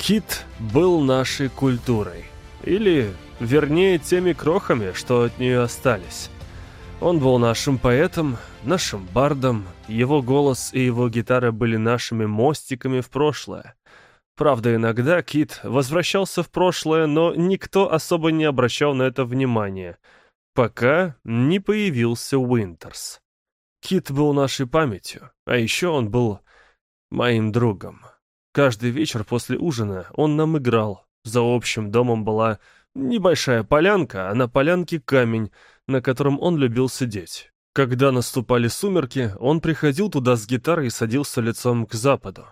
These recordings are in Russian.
Кит был нашей культурой. Или, вернее, теми крохами, что от нее остались. Он был нашим поэтом, нашим бардом, его голос и его гитара были нашими мостиками в прошлое. Правда, иногда Кит возвращался в прошлое, но никто особо не обращал на это внимания, пока не появился Уинтерс. Кит был нашей памятью, а еще он был моим другом. Каждый вечер после ужина он нам играл. За общим домом была небольшая полянка, а на полянке камень, на котором он любил сидеть. Когда наступали сумерки, он приходил туда с гитарой и садился лицом к западу.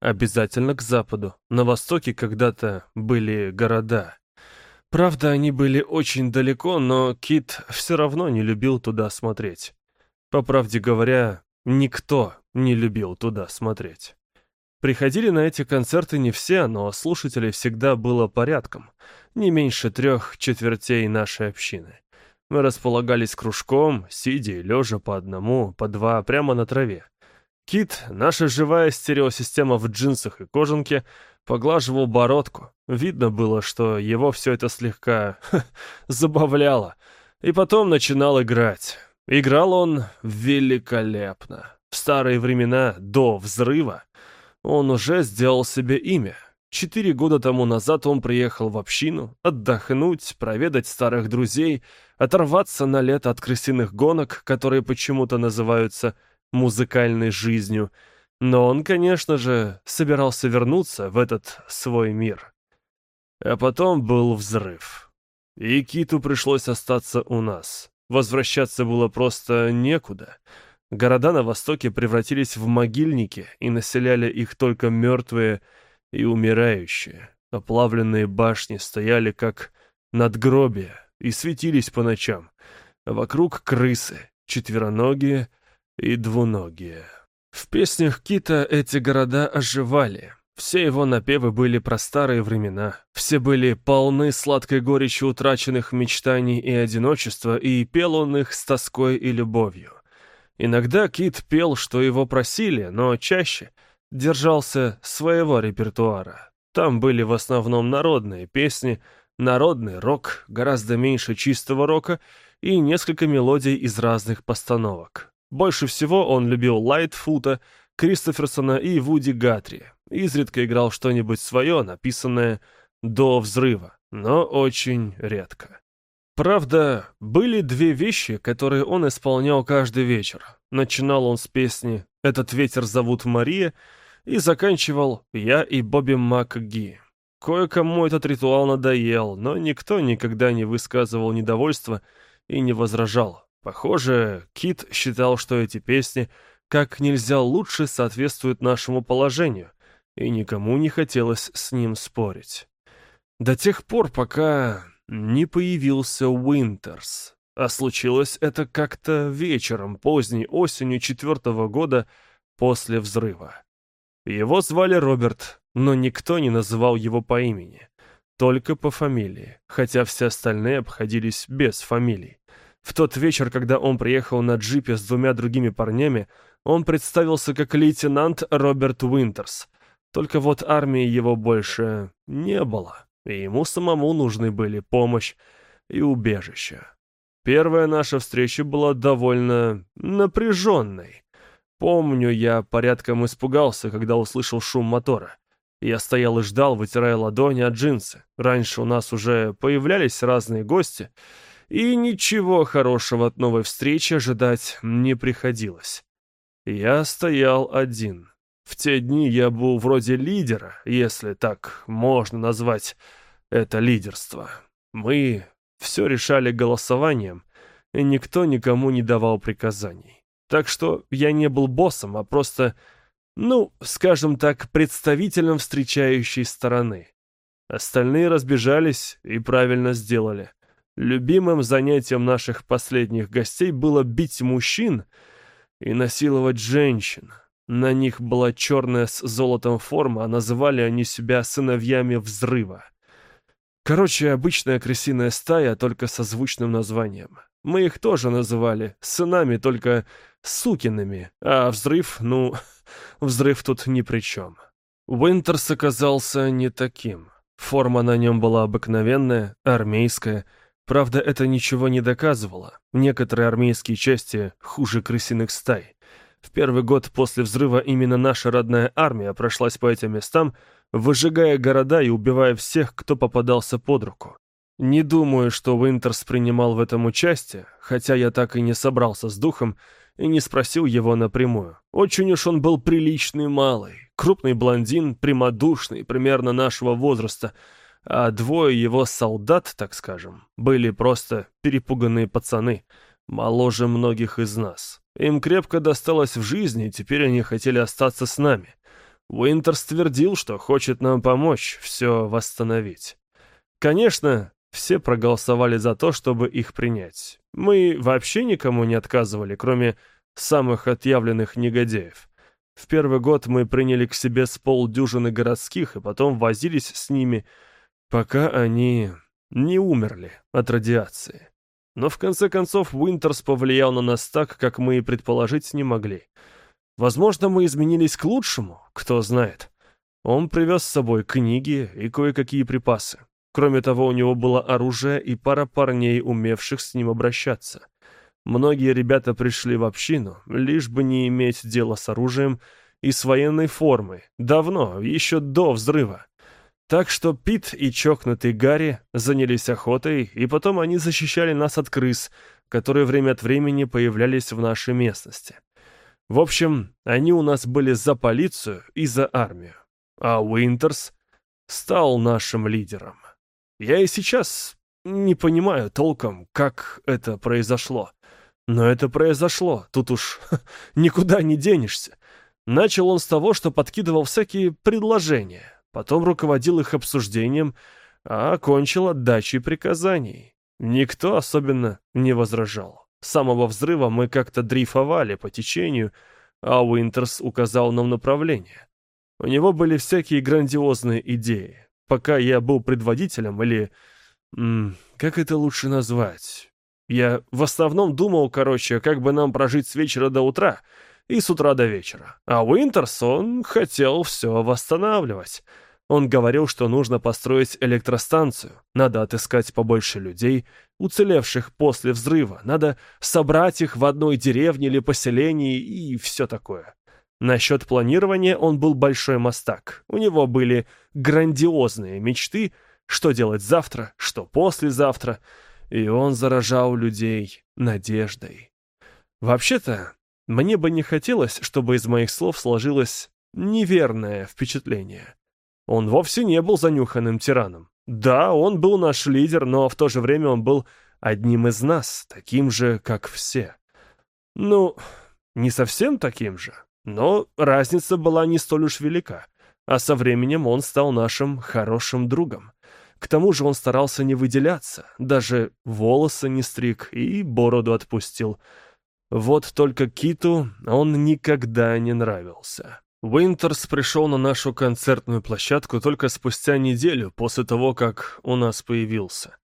Обязательно к западу. На востоке когда-то были города. Правда, они были очень далеко, но Кит все равно не любил туда смотреть. По правде говоря, никто не любил туда смотреть. Приходили на эти концерты не все, но слушателей всегда было порядком. Не меньше трех четвертей нашей общины. Мы располагались кружком, сидя и лежа по одному, по два, прямо на траве. Кит, наша живая стереосистема в джинсах и кожанке, поглаживал бородку. Видно было, что его все это слегка ха, забавляло. И потом начинал играть. Играл он великолепно. В старые времена, до взрыва, он уже сделал себе имя. Четыре года тому назад он приехал в общину, отдохнуть, проведать старых друзей, оторваться на лето от крысиных гонок, которые почему-то называются музыкальной жизнью. Но он, конечно же, собирался вернуться в этот свой мир. А потом был взрыв. И Киту пришлось остаться у нас. Возвращаться было просто некуда. Города на востоке превратились в могильники, и населяли их только мертвые и умирающие. Оплавленные башни стояли как надгробия и светились по ночам. вокруг крысы, четвероногие и двуногие. В песнях Кита эти города оживали, все его напевы были про старые времена. Все были полны сладкой горечью утраченных мечтаний и одиночества, и пел он их с тоской и любовью. Иногда Кит пел, что его просили, но чаще держался своего репертуара. Там были в основном народные песни, народный рок, гораздо меньше чистого рока и несколько мелодий из разных постановок. Больше всего он любил Лайтфута, Кристоферсона и Вуди Гатри. Изредка играл что-нибудь свое, написанное до взрыва, но очень редко. Правда, были две вещи, которые он исполнял каждый вечер. Начинал он с песни «Этот ветер зовут Мария» и заканчивал «Я и Бобби МакГи». Кое-кому этот ритуал надоел, но никто никогда не высказывал недовольства и не возражал. Похоже, Кит считал, что эти песни как нельзя лучше соответствуют нашему положению, и никому не хотелось с ним спорить. До тех пор, пока не появился Уинтерс. А случилось это как-то вечером, поздней осенью четвертого года после взрыва. Его звали Роберт, но никто не называл его по имени, только по фамилии, хотя все остальные обходились без фамилий. В тот вечер, когда он приехал на джипе с двумя другими парнями, он представился как лейтенант Роберт Уинтерс. Только вот армии его больше не было, и ему самому нужны были помощь и убежище. Первая наша встреча была довольно напряженной. Помню, я порядком испугался, когда услышал шум мотора. Я стоял и ждал, вытирая ладони от джинсы. Раньше у нас уже появлялись разные гости, и ничего хорошего от новой встречи ожидать не приходилось. Я стоял один. В те дни я был вроде лидера, если так можно назвать это лидерство. Мы все решали голосованием, и никто никому не давал приказаний. Так что я не был боссом, а просто, ну, скажем так, представителем встречающей стороны. Остальные разбежались и правильно сделали. Любимым занятием наших последних гостей было бить мужчин и насиловать женщин. На них была черная с золотом форма, а называли они себя сыновьями взрыва. Короче, обычная крысиная стая, только со звучным названием. Мы их тоже называли сынами, только сукиными, а взрыв, ну, взрыв тут ни при чем. Уинтерс оказался не таким. Форма на нем была обыкновенная, армейская. Правда, это ничего не доказывало. Некоторые армейские части хуже крысиных стай. В первый год после взрыва именно наша родная армия прошлась по этим местам, выжигая города и убивая всех, кто попадался под руку. Не думаю, что Уинтерс принимал в этом участие, хотя я так и не собрался с духом и не спросил его напрямую. Очень уж он был приличный малый, крупный блондин, прямодушный, примерно нашего возраста, а двое его солдат, так скажем, были просто перепуганные пацаны, моложе многих из нас. Им крепко досталось в жизни, и теперь они хотели остаться с нами. Уинтерс твердил, что хочет нам помочь все восстановить. Конечно, все проголосовали за то, чтобы их принять. Мы вообще никому не отказывали, кроме самых отъявленных негодяев. В первый год мы приняли к себе с полдюжины городских и потом возились с ними, пока они не умерли от радиации. Но в конце концов Уинтерс повлиял на нас так, как мы и предположить не могли. Возможно, мы изменились к лучшему, кто знает. Он привез с собой книги и кое-какие припасы. Кроме того, у него было оружие и пара парней, умевших с ним обращаться. Многие ребята пришли в общину, лишь бы не иметь дела с оружием и с военной формой, давно, еще до взрыва. Так что Пит и чокнутый Гарри занялись охотой, и потом они защищали нас от крыс, которые время от времени появлялись в нашей местности. В общем, они у нас были за полицию и за армию. А Уинтерс стал нашим лидером. Я и сейчас не понимаю толком, как это произошло. Но это произошло, тут уж никуда не денешься. Начал он с того, что подкидывал всякие предложения, потом руководил их обсуждением, а окончил отдачей приказаний. Никто особенно не возражал. С самого взрыва мы как-то дрейфовали по течению, а Уинтерс указал нам направление. У него были всякие грандиозные идеи пока я был предводителем, или... как это лучше назвать? Я в основном думал, короче, как бы нам прожить с вечера до утра и с утра до вечера. А Уинтерс, он хотел все восстанавливать. Он говорил, что нужно построить электростанцию, надо отыскать побольше людей, уцелевших после взрыва, надо собрать их в одной деревне или поселении и все такое. Насчет планирования он был большой мастак. У него были грандиозные мечты, что делать завтра, что послезавтра, и он заражал людей надеждой. Вообще-то, мне бы не хотелось, чтобы из моих слов сложилось неверное впечатление. Он вовсе не был занюханным тираном. Да, он был наш лидер, но в то же время он был одним из нас, таким же, как все. Ну, не совсем таким же, но разница была не столь уж велика, а со временем он стал нашим хорошим другом. К тому же он старался не выделяться, даже волосы не стриг и бороду отпустил. Вот только Киту он никогда не нравился. Уинтерс пришел на нашу концертную площадку только спустя неделю после того, как у нас появился.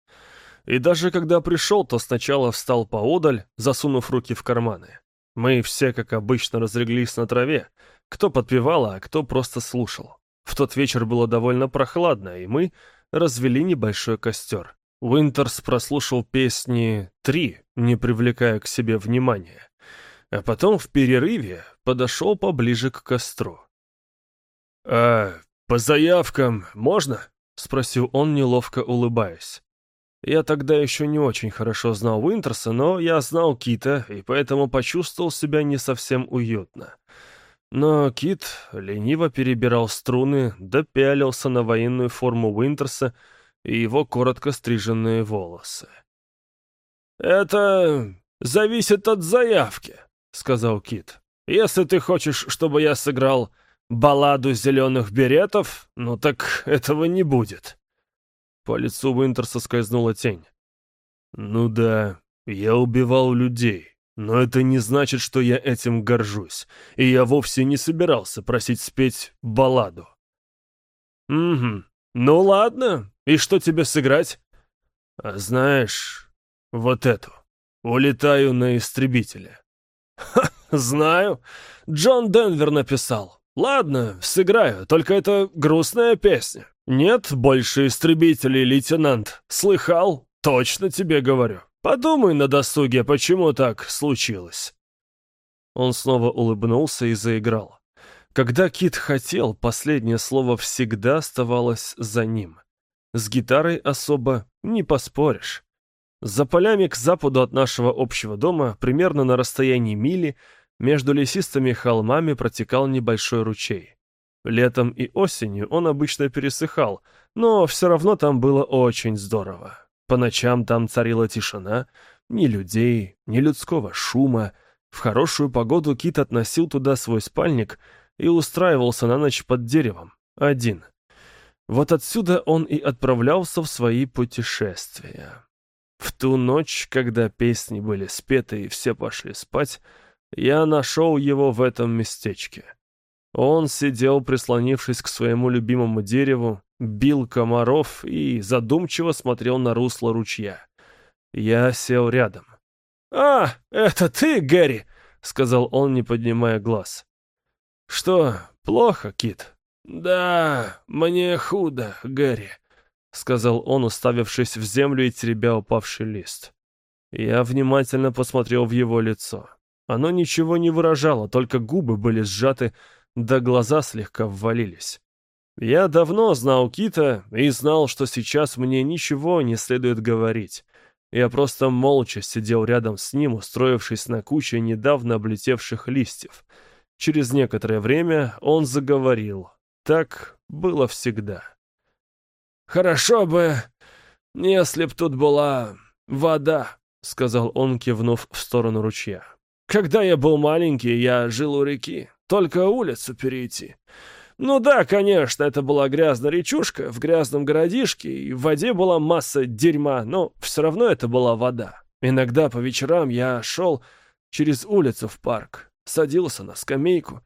И даже когда пришел, то сначала встал поодаль, засунув руки в карманы. Мы все, как обычно, разлеглись на траве. Кто подпевал, а кто просто слушал. В тот вечер было довольно прохладно, и мы развели небольшой костер. Уинтерс прослушал песни три, не привлекая к себе внимания. А потом в перерыве подошел поближе к костру. «А по заявкам можно?» — спросил он, неловко улыбаясь. Я тогда еще не очень хорошо знал Уинтерса, но я знал Кита, и поэтому почувствовал себя не совсем уютно. Но Кит лениво перебирал струны, допялился на военную форму Уинтерса и его коротко стриженные волосы. «Это зависит от заявки», — сказал Кит. «Если ты хочешь, чтобы я сыграл балладу зеленых беретов, ну так этого не будет». По лицу Уинтерса скользнула тень. «Ну да, я убивал людей, но это не значит, что я этим горжусь, и я вовсе не собирался просить спеть балладу». «Угу, ну ладно, и что тебе сыграть?» «А знаешь, вот эту. Улетаю на истребителе». «Ха, знаю. Джон Денвер написал. Ладно, сыграю, только это грустная песня. Нет больше истребителей, лейтенант. Слыхал? Точно тебе говорю. Подумай на досуге, почему так случилось. Он снова улыбнулся и заиграл. Когда Кит хотел, последнее слово всегда оставалось за ним. С гитарой особо не поспоришь. За полями к западу от нашего общего дома, примерно на расстоянии мили, между лесистыми холмами протекал небольшой ручей. Летом и осенью он обычно пересыхал, но все равно там было очень здорово. По ночам там царила тишина, ни людей, ни людского шума. В хорошую погоду Кит относил туда свой спальник и устраивался на ночь под деревом, один. Вот отсюда он и отправлялся в свои путешествия. В ту ночь, когда песни были спеты и все пошли спать, я нашел его в этом местечке. Он сидел, прислонившись к своему любимому дереву, бил комаров и задумчиво смотрел на русло ручья. Я сел рядом. «А, это ты, Гэри!» — сказал он, не поднимая глаз. «Что, плохо, Кит?» «Да, мне худо, Гэри», — сказал он, уставившись в землю и теребя упавший лист. Я внимательно посмотрел в его лицо. Оно ничего не выражало, только губы были сжаты, да глаза слегка ввалились. Я давно знал Кита и знал, что сейчас мне ничего не следует говорить. Я просто молча сидел рядом с ним, устроившись на куче недавно облетевших листьев. Через некоторое время он заговорил. Так было всегда. «Хорошо бы, если б тут была вода», — сказал он, кивнув в сторону ручья. Когда я был маленький, я жил у реки. Только улицу перейти. Ну да, конечно, это была грязная речушка в грязном городишке, и в воде была масса дерьма, но все равно это была вода. Иногда по вечерам я шел через улицу в парк, садился на скамейку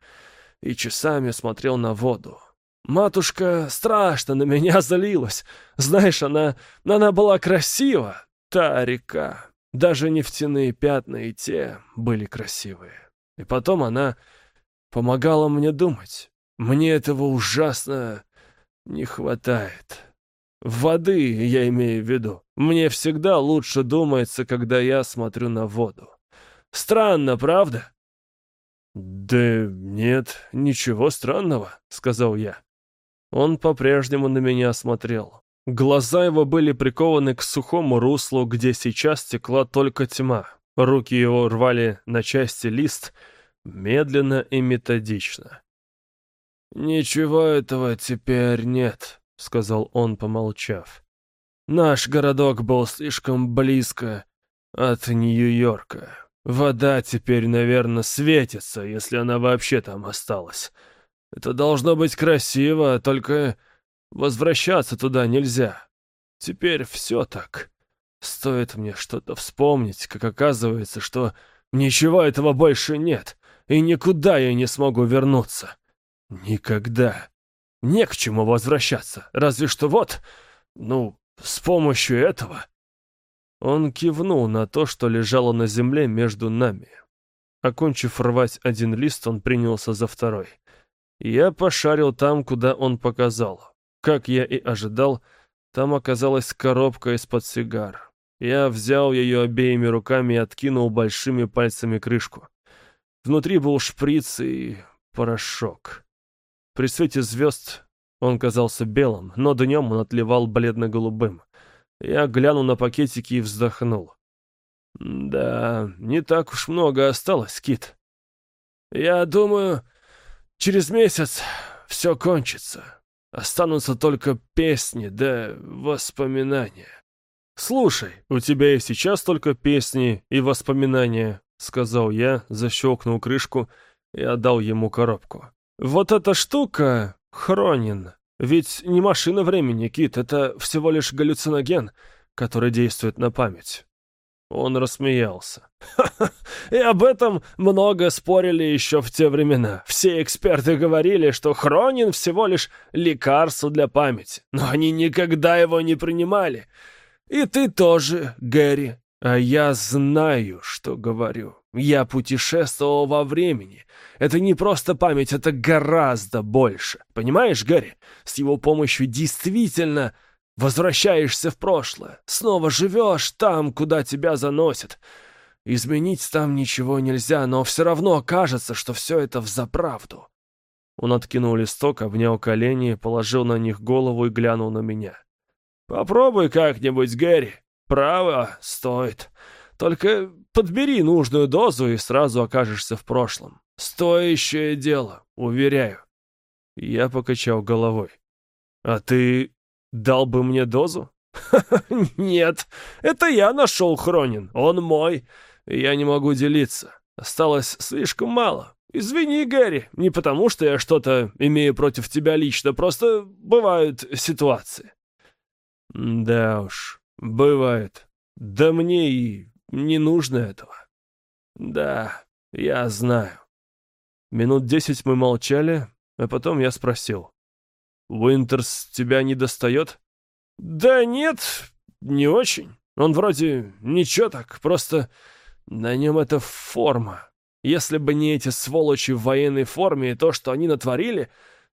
и часами смотрел на воду. Матушка страшно на меня залилась. Знаешь, она, она была красива, та река. Даже нефтяные пятна и те были красивые. И потом она помогала мне думать. Мне этого ужасно не хватает. Воды, я имею в виду. Мне всегда лучше думается, когда я смотрю на воду. Странно, правда? «Да нет, ничего странного», — сказал я. Он по-прежнему на меня смотрел. Глаза его были прикованы к сухому руслу, где сейчас текла только тьма. Руки его рвали на части лист, медленно и методично. «Ничего этого теперь нет», — сказал он, помолчав. «Наш городок был слишком близко от Нью-Йорка. Вода теперь, наверное, светится, если она вообще там осталась. Это должно быть красиво, только Возвращаться туда нельзя. Теперь все так. Стоит мне что-то вспомнить, как оказывается, что ничего этого больше нет, и никуда я не смогу вернуться. Никогда. Не к чему возвращаться, разве что вот, ну, с помощью этого. Он кивнул на то, что лежало на земле между нами. Окончив рвать один лист, он принялся за второй. Я пошарил там, куда он показал. Как я и ожидал, там оказалась коробка из-под сигар. Я взял ее обеими руками и откинул большими пальцами крышку. Внутри был шприц и порошок. При свете звезд он казался белым, но днем он отливал бледно-голубым. Я глянул на пакетики и вздохнул. «Да, не так уж много осталось, Кит. Я думаю, через месяц все кончится». Останутся только песни да воспоминания. «Слушай, у тебя и сейчас только песни и воспоминания», — сказал я, защелкнул крышку и отдал ему коробку. «Вот эта штука — Хронин. Ведь не машина времени, Кит, это всего лишь галлюциноген, который действует на память. Он рассмеялся. «Ха-ха, и об этом много спорили еще в те времена. Все эксперты говорили, что хронин всего лишь лекарство для памяти, но они никогда его не принимали. И ты тоже, Гэри. А я знаю, что говорю. Я путешествовал во времени. Это не просто память, это гораздо больше. Понимаешь, Гарри? С его помощью действительно возвращаешься в прошлое. Снова живешь там, куда тебя заносят. Изменить там ничего нельзя, но все равно кажется, что все это взаправду. Он откинул листок, обнял колени, положил на них голову и глянул на меня. «Попробуй как-нибудь, Гэри. Право стоит. Только подбери нужную дозу и сразу окажешься в прошлом. Стоящее дело, уверяю». Я покачал головой. «А ты дал бы мне дозу?» «Нет, это я нашел Хронин, он мой. Я не могу делиться. Осталось слишком мало. Извини, Гэри, не потому что я что-то имею против тебя лично, просто бывают ситуации. Да уж, бывает. Да мне и не нужно этого. Да, я знаю. Минут десять мы молчали, а потом я спросил. «Уинтерс тебя не достает?» «Да нет, не очень. Он вроде ничего так, просто на нем эта форма. Если бы не эти сволочи в военной форме и то, что они натворили,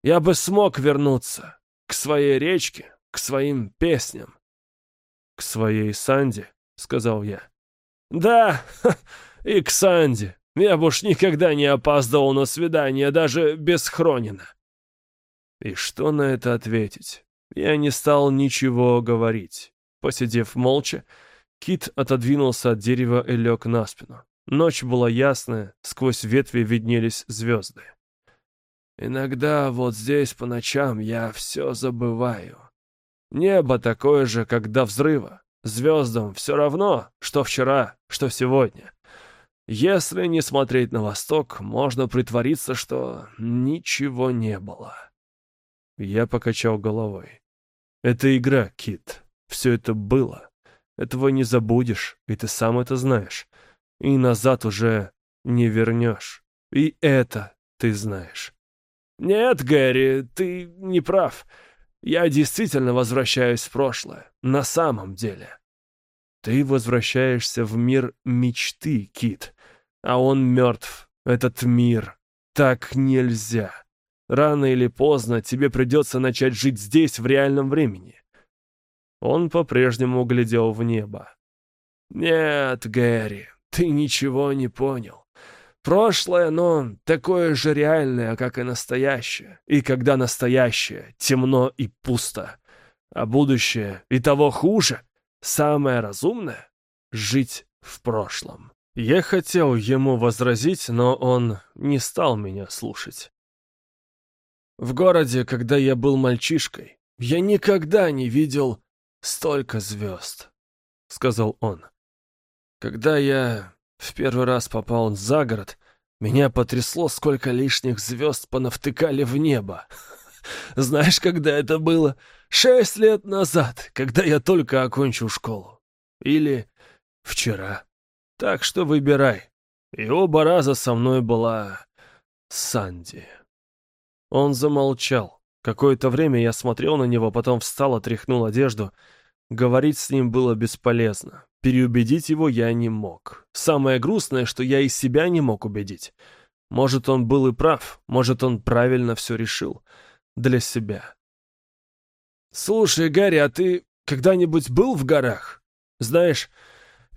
я бы смог вернуться к своей речке, к своим песням. — К своей Санде, — сказал я. — Да, и к Санде. Я бы уж никогда не опаздывал на свидание, даже без Хронина. И что на это ответить? Я не стал ничего говорить. Посидев молча, Кит отодвинулся от дерева и лег на спину. Ночь была ясная, сквозь ветви виднелись звезды. «Иногда вот здесь по ночам я все забываю. Небо такое же, как до взрыва. Звездам все равно, что вчера, что сегодня. Если не смотреть на восток, можно притвориться, что ничего не было». Я покачал головой. «Это игра, Кит. Все это было. Этого не забудешь, и ты сам это знаешь. И назад уже не вернешь. И это ты знаешь. Нет, Гэри, ты не прав. Я действительно возвращаюсь в прошлое. На самом деле. Ты возвращаешься в мир мечты, Кит. А он мертв. Этот мир. Так нельзя. Рано или поздно тебе придется начать жить здесь, в реальном времени. Он по-прежнему глядел в небо. «Нет, Гэри, ты ничего не понял. Прошлое, но такое же реальное, как и настоящее. И когда настоящее темно и пусто. А будущее и того хуже, самое разумное — жить в прошлом». Я хотел ему возразить, но он не стал меня слушать. В городе, когда я был мальчишкой, я никогда не видел столько звезд», — сказал он. «Когда я в первый раз попал за город, меня потрясло, сколько лишних звезд понавтыкали в небо. Знаешь, когда это было? Шесть лет назад, когда я только окончил школу. Или вчера. Так что выбирай. И оба раза со мной была Санди». Он замолчал. Какое-то время я смотрел на него, потом встал, отряхнул одежду. Говорить с ним было бесполезно. Переубедить его я не мог. Самое грустное, что я и себя не мог убедить. Может, он был и прав, может, он правильно все решил. Для себя. «Слушай, Гарри, а ты когда-нибудь был в горах? Знаешь,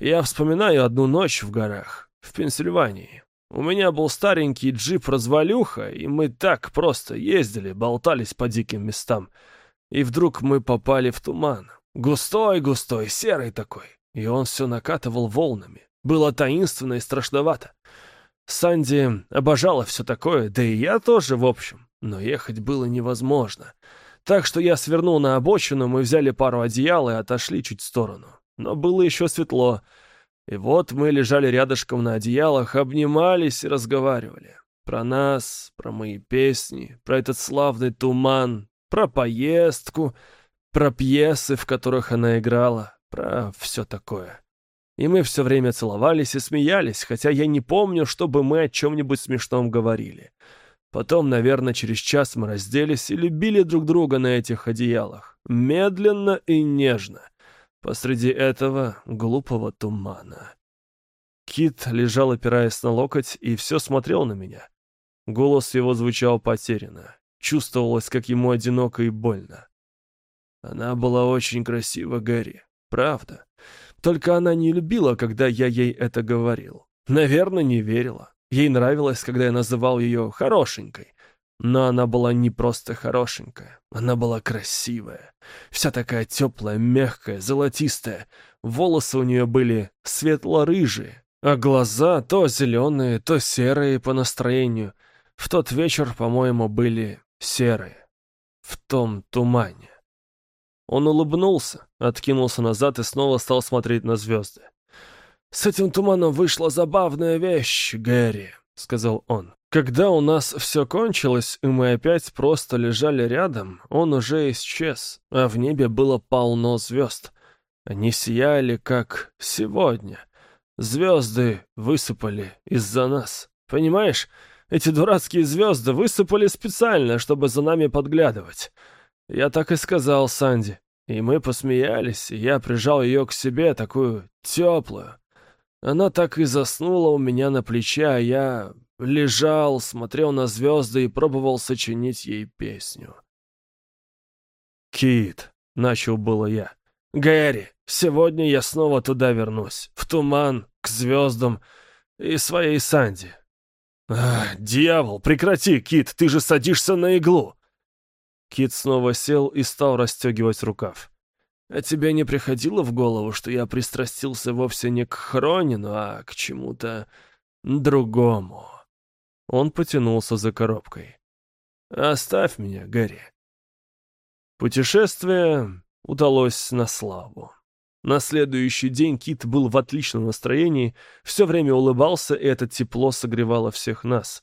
я вспоминаю одну ночь в горах, в Пенсильвании. У меня был старенький джип-развалюха, и мы так просто ездили, болтались по диким местам. И вдруг мы попали в туман. Густой-густой, серый такой. И он все накатывал волнами. Было таинственно и страшновато. Санди обожала все такое, да и я тоже, в общем. Но ехать было невозможно. Так что я свернул на обочину, мы взяли пару одеял и отошли чуть в сторону. Но было еще светло. И вот мы лежали рядышком на одеялах, обнимались и разговаривали. Про нас, про мои песни, про этот славный туман, про поездку, про пьесы, в которых она играла, про все такое. И мы все время целовались и смеялись, хотя я не помню, чтобы мы о чем-нибудь смешном говорили. Потом, наверное, через час мы разделись и любили друг друга на этих одеялах. Медленно и нежно посреди этого глупого тумана. Кит лежал, опираясь на локоть, и все смотрел на меня. Голос его звучал потерянно. Чувствовалось, как ему одиноко и больно. Она была очень красива, Гэри. Правда. Только она не любила, когда я ей это говорил. Наверное, не верила. Ей нравилось, когда я называл ее хорошенькой. Но она была не просто хорошенькая, она была красивая. Вся такая теплая, мягкая, золотистая. Волосы у нее были светло-рыжие, а глаза то зеленые, то серые по настроению. В тот вечер, по-моему, были серые. В том тумане. Он улыбнулся, откинулся назад и снова стал смотреть на звезды. «С этим туманом вышла забавная вещь, Гэри», — сказал он. «Когда у нас все кончилось, и мы опять просто лежали рядом, он уже исчез, а в небе было полно звезд. Они сияли, как сегодня. Звезды высыпали из-за нас. Понимаешь, эти дурацкие звезды высыпали специально, чтобы за нами подглядывать. Я так и сказал Санди. И мы посмеялись, и я прижал ее к себе, такую теплую. Она так и заснула у меня на плече, а я лежал, смотрел на звезды и пробовал сочинить ей песню. «Кит», — начал было я. «Гэри, сегодня я снова туда вернусь, в туман, к звездам и своей Санди». «Ах, дьявол, прекрати, Кит, ты же садишься на иглу!» Кит снова сел и стал расстегивать рукав. «А тебе не приходило в голову, что я пристрастился вовсе не к Хронину, а к чему-то другому?» Он потянулся за коробкой. «Оставь меня, Гэри». Путешествие удалось на славу. На следующий день Кит был в отличном настроении, все время улыбался, и это тепло согревало всех нас.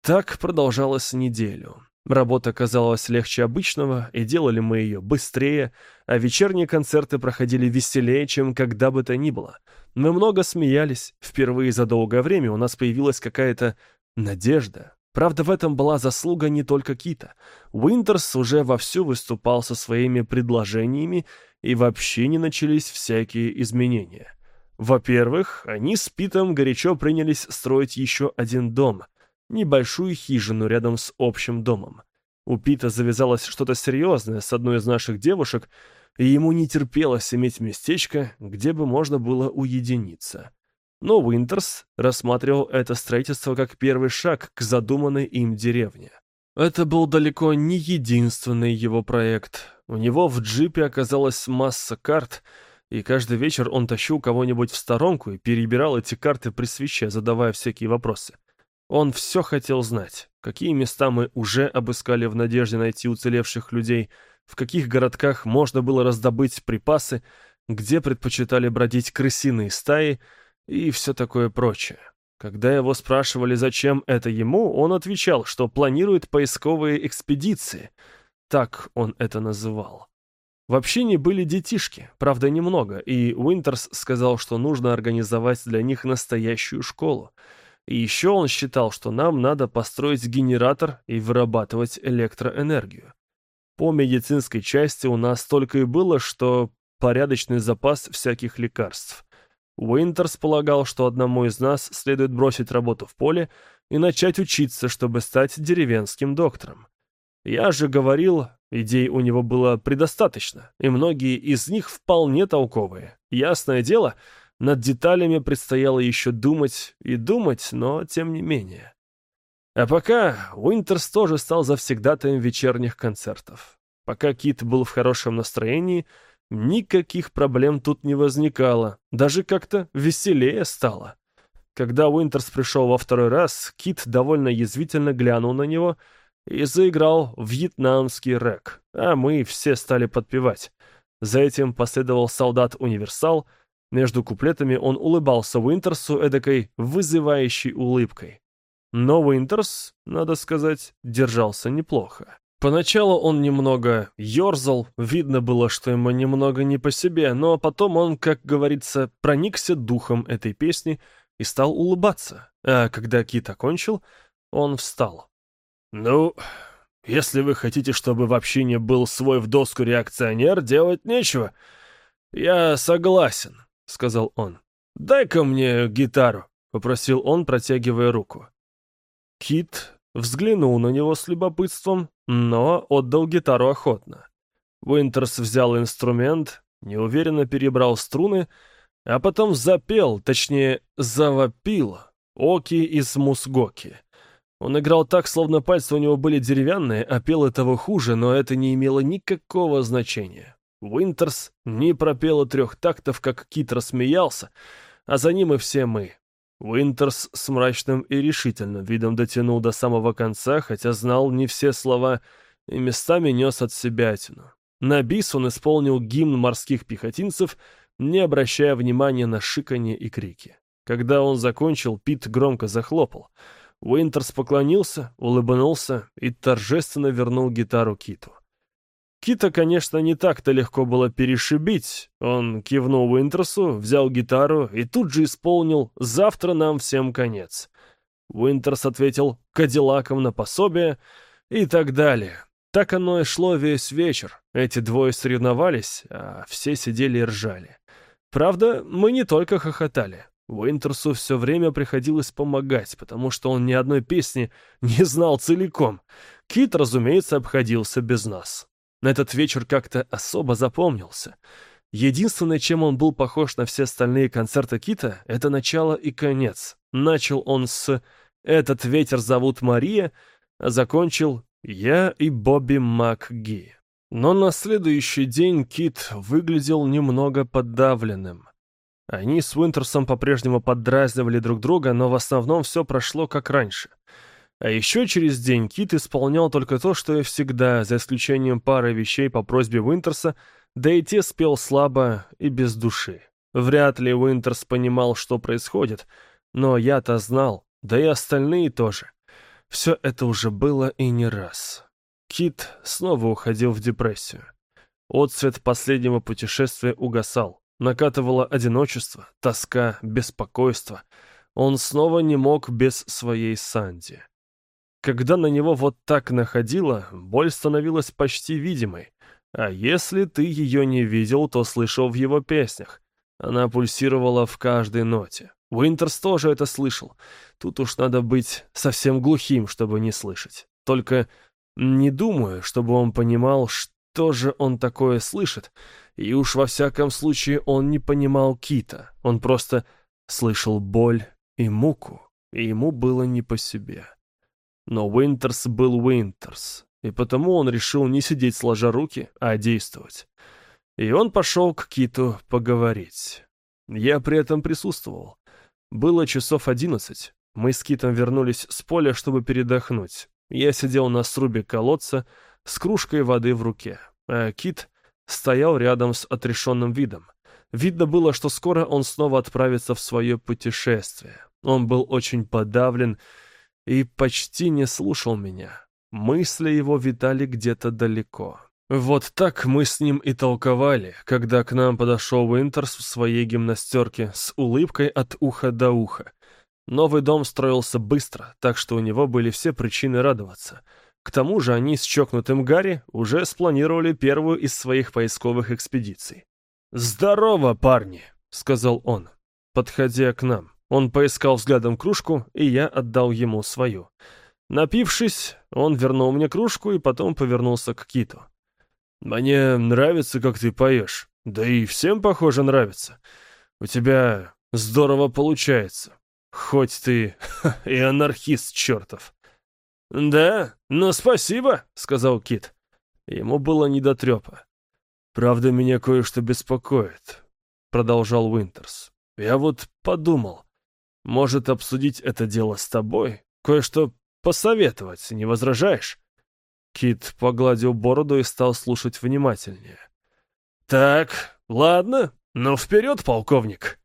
Так продолжалось неделю. Работа казалась легче обычного, и делали мы ее быстрее, а вечерние концерты проходили веселее, чем когда бы то ни было. Мы много смеялись, впервые за долгое время у нас появилась какая-то надежда. Правда, в этом была заслуга не только Кита. Уинтерс уже вовсю выступал со своими предложениями, и вообще не начались всякие изменения. Во-первых, они с Питом горячо принялись строить еще один дом — небольшую хижину рядом с общим домом. У Пита завязалось что-то серьезное с одной из наших девушек, и ему не терпелось иметь местечко, где бы можно было уединиться. Но Уинтерс рассматривал это строительство как первый шаг к задуманной им деревне. Это был далеко не единственный его проект. У него в джипе оказалась масса карт, и каждый вечер он тащил кого-нибудь в сторонку и перебирал эти карты при свече, задавая всякие вопросы. Он все хотел знать, какие места мы уже обыскали в надежде найти уцелевших людей, в каких городках можно было раздобыть припасы, где предпочитали бродить крысиные стаи и все такое прочее. Когда его спрашивали, зачем это ему, он отвечал, что планирует поисковые экспедиции. Так он это называл. В общине были детишки, правда немного, и Уинтерс сказал, что нужно организовать для них настоящую школу. И еще он считал, что нам надо построить генератор и вырабатывать электроэнергию. По медицинской части у нас только и было, что порядочный запас всяких лекарств. Уинтерс полагал, что одному из нас следует бросить работу в поле и начать учиться, чтобы стать деревенским доктором. Я же говорил, идей у него было предостаточно, и многие из них вполне толковые. Ясное дело — над деталями предстояло еще думать и думать, но тем не менее. А пока Уинтерс тоже стал завсегдатаем вечерних концертов. Пока Кит был в хорошем настроении, никаких проблем тут не возникало, даже как-то веселее стало. Когда Уинтерс пришел во второй раз, Кит довольно язвительно глянул на него и заиграл вьетнамский рэг, а мы все стали подпевать. За этим последовал солдат-универсал — между куплетами он улыбался Уинтерсу эдакой вызывающей улыбкой. Но Уинтерс, надо сказать, держался неплохо. Поначалу он немного ерзал, видно было, что ему немного не по себе, но потом он, как говорится, проникся духом этой песни и стал улыбаться. А когда Кит окончил, он встал. «Ну, если вы хотите, чтобы в общине был свой в доску реакционер, делать нечего. Я согласен. — сказал он. дай-ка мне гитару», — попросил он, протягивая руку. Кит взглянул на него с любопытством, но отдал гитару охотно. Уинтерс взял инструмент, неуверенно перебрал струны, а потом запел, точнее, завопил Оки из Маскоги. Он играл так, словно пальцы у него были деревянные, а пел и того хуже, но это не имело никакого значения. Уинтерс не пропел трех тактов, как Кит рассмеялся, а за ним и все мы. Уинтерс с мрачным и решительным видом дотянул до самого конца, хотя знал не все слова и местами нес отсебятину. На бис он исполнил гимн морских пехотинцев, не обращая внимания на шиканье и крики. Когда он закончил, Пит громко захлопал. Уинтерс поклонился, улыбнулся и торжественно вернул гитару Киту. Кита, конечно, не так-то легко было перешибить. Он кивнул Уинтерсу, взял гитару и тут же исполнил «Завтра нам всем конец». Уинтерс ответил «Кадиллаком на пособие» и так далее. Так оно и шло весь вечер. Эти двое соревновались, а все сидели и ржали. Правда, мы не только хохотали. Уинтерсу все время приходилось помогать, потому что он ни одной песни не знал целиком. Кит, разумеется, обходился без нас. Этот вечер как-то особо запомнился. Единственное, чем он был похож на все остальные концерты Кита, это начало и конец. Начал он с «Этот ветер зовут Мария», а закончил «Я и Бобби МакГи». Но на следующий день Кит выглядел немного подавленным. Они с Уинтерсом по-прежнему поддразнивали друг друга, но в основном все прошло как раньше — а еще через день Кит исполнял только то, что и всегда, за исключением пары вещей по просьбе Уинтерса, да и те спел слабо и без души. Вряд ли Уинтерс понимал, что происходит, но я-то знал, да и остальные тоже. Все это уже было и не раз. Кит снова уходил в депрессию. Отцвет последнего путешествия угасал. Накатывало одиночество, тоска, беспокойство. Он снова не мог без своей Санди. Когда на него вот так находило, боль становилась почти видимой. А если ты ее не видел, то слышал в его песнях. Она пульсировала в каждой ноте. Уинтерс тоже это слышал. Тут уж надо быть совсем глухим, чтобы не слышать. Только не думаю, чтобы он понимал, что же он такое слышит. И уж во всяком случае он не понимал Кита. Он просто слышал боль и муку, и ему было не по себе. Но Уинтерс был Уинтерс, и потому он решил не сидеть сложа руки, а действовать. И он пошел к Киту поговорить. Я при этом присутствовал. Было часов одиннадцать. Мы с Китом вернулись с поля, чтобы передохнуть. Я сидел на срубе колодца с кружкой воды в руке, а Кит стоял рядом с отрешенным видом. Видно было, что скоро он снова отправится в свое путешествие. Он был очень подавлен и почти не слушал меня. Мысли его витали где-то далеко. Вот так мы с ним и толковали, когда к нам подошел Уинтерс в своей гимнастерке с улыбкой от уха до уха. Новый дом строился быстро, так что у него были все причины радоваться. К тому же они с чокнутым Гарри уже спланировали первую из своих поисковых экспедиций. «Здорово, парни!» — сказал он, подходя к нам. Он поискал взглядом кружку, и я отдал ему свою. Напившись, он вернул мне кружку и потом повернулся к Киту. «Мне нравится, как ты поешь. Да и всем, похоже, нравится. У тебя здорово получается. Хоть ты и анархист чертов». «Да, ну спасибо», — сказал Кит. Ему было не до трепа. «Правда, меня кое-что беспокоит», — продолжал Уинтерс. «Я вот подумал, может обсудить это дело с тобой? Кое-что посоветовать, не возражаешь?» Кит погладил бороду и стал слушать внимательнее. «Так, ладно, ну вперед, полковник!»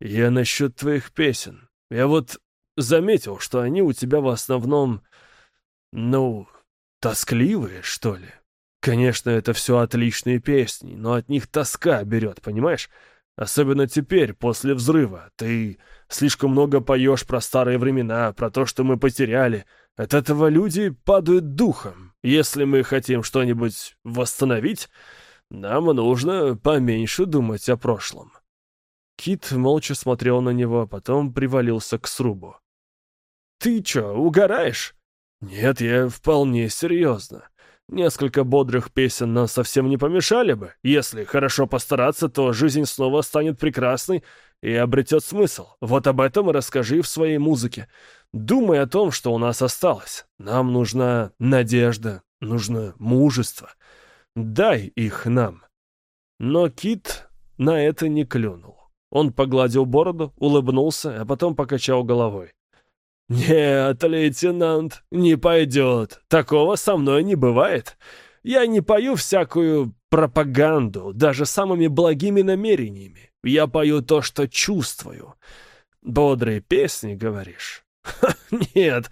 «Я насчет твоих песен. Я вот заметил, что они у тебя в основном, ну, тоскливые, что ли. Конечно, это все отличные песни, но от них тоска берет, понимаешь? Особенно теперь, после взрыва. Ты слишком много поешь про старые времена, про то, что мы потеряли. От этого люди падают духом. Если мы хотим что-нибудь восстановить, нам нужно поменьше думать о прошлом. Кит молча смотрел на него, а потом привалился к срубу. «Ты чё, угораешь?» «Нет, я вполне серьезно. Несколько бодрых песен нам совсем не помешали бы. Если хорошо постараться, то жизнь снова станет прекрасной и обретет смысл. Вот об этом и расскажи в своей музыке. Думай о том, что у нас осталось. Нам нужна надежда, нужно мужество. Дай их нам». Но Кит на это не клюнул. Он погладил бороду, улыбнулся, а потом покачал головой. «Нет, лейтенант, не пойдет. Такого со мной не бывает. Я не пою всякую пропаганду, даже самыми благими намерениями. Я пою то, что чувствую. Бодрые песни, говоришь? Нет,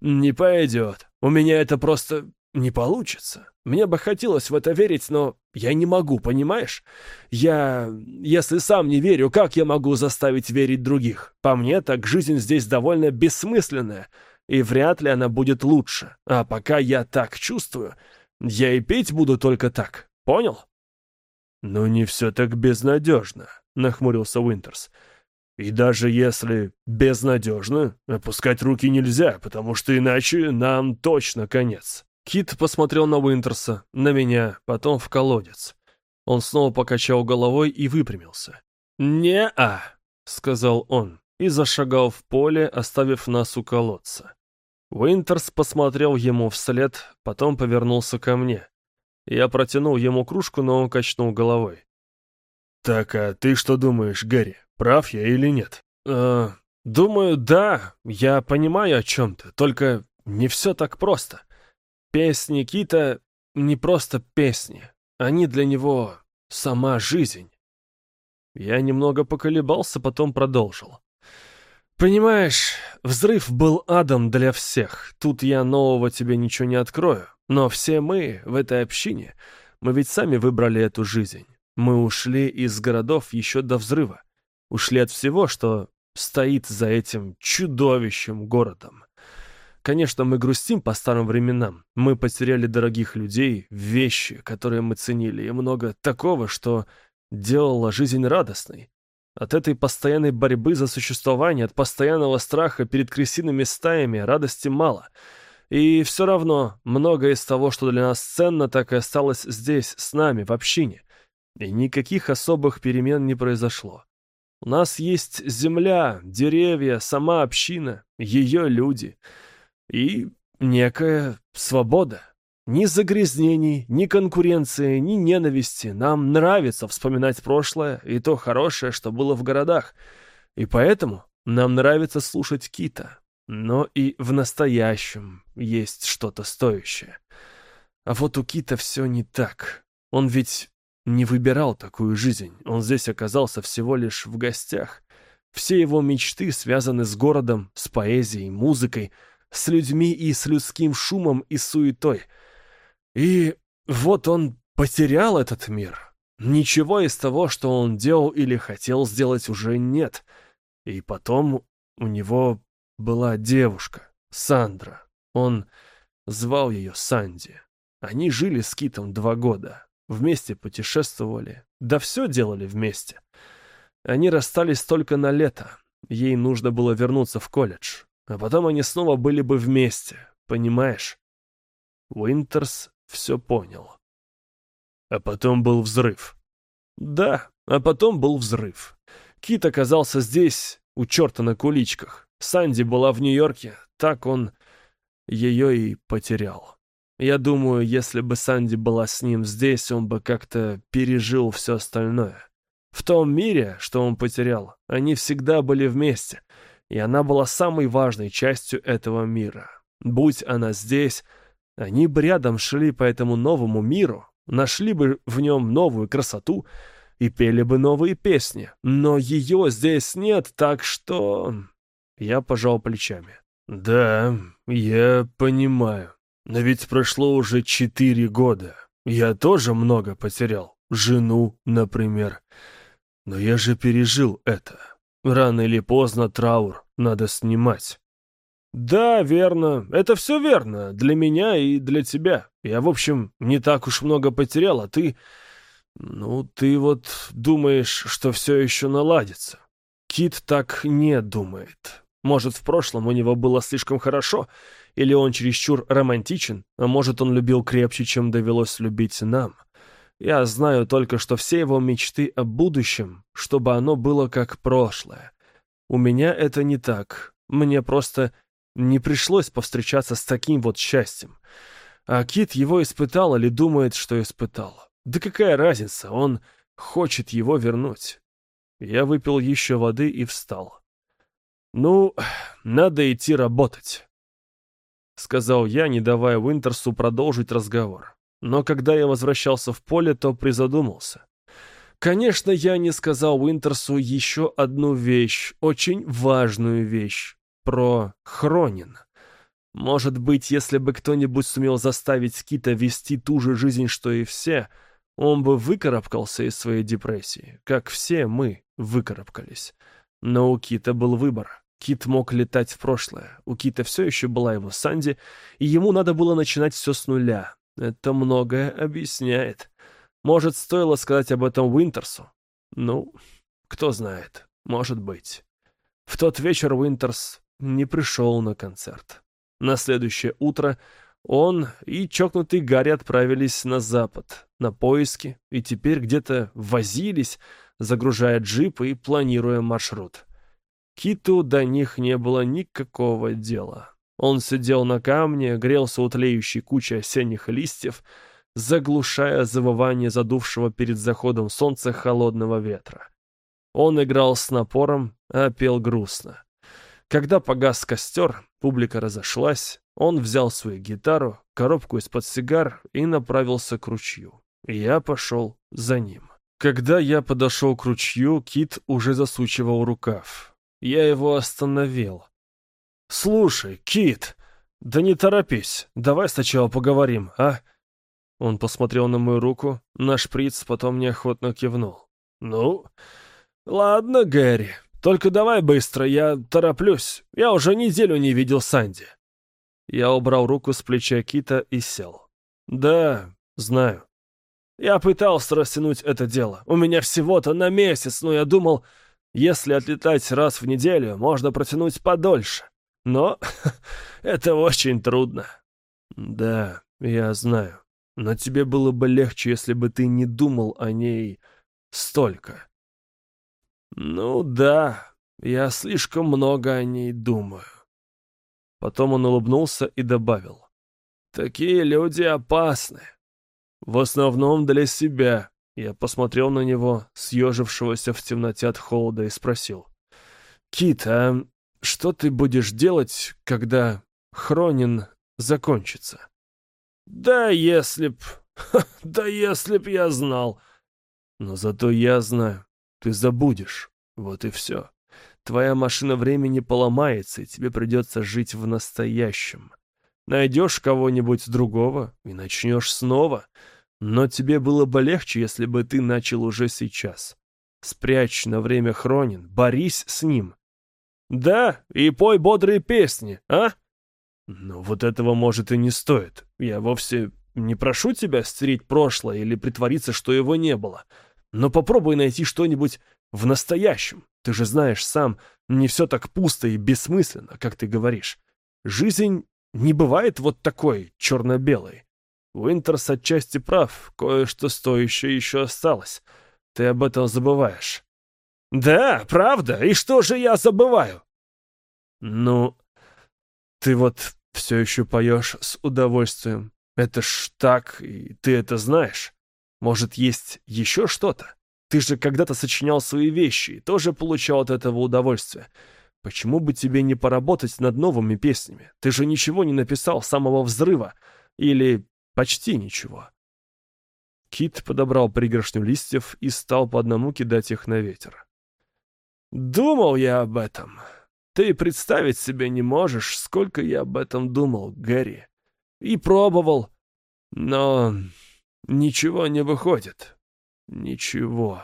не пойдет. У меня это просто не получится. Мне бы хотелось в это верить, но я не могу, понимаешь? Я... Если сам не верю, как я могу заставить верить других? По мне, так жизнь здесь довольно бессмысленная, и вряд ли она будет лучше. А пока я так чувствую, я и петь буду только так. Понял? «Ну не все так безнадежно», — нахмурился Уинтерс. «И даже если безнадежно, опускать руки нельзя, потому что иначе нам точно конец». Кит посмотрел на Уинтерса, на меня, потом в колодец. Он снова покачал головой и выпрямился. «Не-а», — сказал он, и зашагал в поле, оставив нас у колодца. Уинтерс посмотрел ему вслед, потом повернулся ко мне. Я протянул ему кружку, но он качнул головой. «Так, а ты что думаешь, Гэри, прав я или нет?» «Э, «Думаю, да, я понимаю о чем то только не все так просто. Песни Кита не просто песни. Они для него сама жизнь. Я немного поколебался, потом продолжил. Понимаешь, взрыв был адом для всех. Тут я нового тебе ничего не открою. Но все мы в этой общине, мы ведь сами выбрали эту жизнь. Мы ушли из городов еще до взрыва. Ушли от всего, что стоит за этим чудовищем городом. Конечно, мы грустим по старым временам. Мы потеряли дорогих людей, вещи, которые мы ценили, и много такого, что делало жизнь радостной. От этой постоянной борьбы за существование, от постоянного страха перед крысиными стаями радости мало. И все равно, многое из того, что для нас ценно, так и осталось здесь, с нами, в общине. И никаких особых перемен не произошло. У нас есть земля, деревья, сама община, ее люди — и некая свобода. Ни загрязнений, ни конкуренции, ни ненависти. Нам нравится вспоминать прошлое и то хорошее, что было в городах. И поэтому нам нравится слушать Кита. Но и в настоящем есть что-то стоящее. А вот у Кита все не так. Он ведь не выбирал такую жизнь. Он здесь оказался всего лишь в гостях. Все его мечты связаны с городом, с поэзией, музыкой — с людьми и с людским шумом и суетой. И вот он потерял этот мир. Ничего из того, что он делал или хотел сделать, уже нет. И потом у него была девушка, Сандра. Он звал ее Санди. Они жили с Китом два года. Вместе путешествовали. Да все делали вместе. Они расстались только на лето. Ей нужно было вернуться в колледж. А потом они снова были бы вместе, понимаешь? Уинтерс все понял. А потом был взрыв. Да, а потом был взрыв. Кит оказался здесь, у черта на куличках. Санди была в Нью-Йорке, так он ее и потерял. Я думаю, если бы Санди была с ним здесь, он бы как-то пережил все остальное. В том мире, что он потерял, они всегда были вместе — и она была самой важной частью этого мира. Будь она здесь, они бы рядом шли по этому новому миру, нашли бы в нем новую красоту и пели бы новые песни. Но ее здесь нет, так что... Я пожал плечами. «Да, я понимаю. Но ведь прошло уже четыре года. Я тоже много потерял. Жену, например. Но я же пережил это. Рано или поздно траур надо снимать. Да, верно. Это все верно. Для меня и для тебя. Я, в общем, не так уж много потерял, а ты... Ну, ты вот думаешь, что все еще наладится. Кит так не думает. Может, в прошлом у него было слишком хорошо, или он чересчур романтичен, а может, он любил крепче, чем довелось любить нам. Я знаю только, что все его мечты о будущем, чтобы оно было как прошлое. У меня это не так. Мне просто не пришлось повстречаться с таким вот счастьем. А Кит его испытал или думает, что испытал. Да какая разница, он хочет его вернуть. Я выпил еще воды и встал. «Ну, надо идти работать», — сказал я, не давая Уинтерсу продолжить разговор. Но когда я возвращался в поле, то призадумался. Конечно, я не сказал Уинтерсу еще одну вещь, очень важную вещь, про Хронин. Может быть, если бы кто-нибудь сумел заставить Кита вести ту же жизнь, что и все, он бы выкарабкался из своей депрессии, как все мы выкарабкались. Но у Кита был выбор. Кит мог летать в прошлое. У Кита все еще была его Санди, и ему надо было начинать все с нуля. Это многое объясняет. Может, стоило сказать об этом Уинтерсу? Ну, кто знает. Может быть. В тот вечер Уинтерс не пришел на концерт. На следующее утро он и чокнутый Гарри отправились на запад, на поиски, и теперь где-то возились, загружая джип и планируя маршрут. Киту до них не было никакого дела. Он сидел на камне, грелся у тлеющей кучи осенних листьев, заглушая завывание задувшего перед заходом солнца холодного ветра. Он играл с напором, а пел грустно. Когда погас костер, публика разошлась, он взял свою гитару, коробку из-под сигар и направился к ручью. Я пошел за ним. Когда я подошел к ручью, Кит уже засучивал рукав. Я его остановил. «Слушай, Кит, да не торопись, давай сначала поговорим, а?» Он посмотрел на мою руку, на шприц, потом неохотно кивнул. «Ну, ладно, Гэри, только давай быстро, я тороплюсь. Я уже неделю не видел Санди». Я убрал руку с плеча Кита и сел. «Да, знаю. Я пытался растянуть это дело. У меня всего-то на месяц, но я думал, если отлетать раз в неделю, можно протянуть подольше. Но это очень трудно. Да, я знаю. Но тебе было бы легче, если бы ты не думал о ней столько. Ну да, я слишком много о ней думаю. Потом он улыбнулся и добавил. Такие люди опасны. В основном для себя. Я посмотрел на него, съежившегося в темноте от холода, и спросил. «Кит, а что ты будешь делать, когда Хронин закончится? Да если б... Да если б я знал. Но зато я знаю. Ты забудешь. Вот и все. Твоя машина времени поломается, и тебе придется жить в настоящем. Найдешь кого-нибудь другого и начнешь снова. Но тебе было бы легче, если бы ты начал уже сейчас. Спрячь на время Хронин, борись с ним, да, и пой бодрые песни, а? Ну, вот этого, может, и не стоит. Я вовсе не прошу тебя стереть прошлое или притвориться, что его не было. Но попробуй найти что-нибудь в настоящем. Ты же знаешь сам, не все так пусто и бессмысленно, как ты говоришь. Жизнь не бывает вот такой, черно-белой. Уинтерс отчасти прав, кое-что стоящее еще осталось. Ты об этом забываешь. «Да, правда, и что же я забываю?» «Ну, ты вот все еще поешь с удовольствием. Это ж так, и ты это знаешь. Может, есть еще что-то? Ты же когда-то сочинял свои вещи и тоже получал от этого удовольствие. Почему бы тебе не поработать над новыми песнями? Ты же ничего не написал с самого взрыва. Или почти ничего». Кит подобрал пригоршню листьев и стал по одному кидать их на ветер. Думал я об этом. Ты представить себе не можешь, сколько я об этом думал, Гэри. И пробовал, но ничего не выходит. Ничего.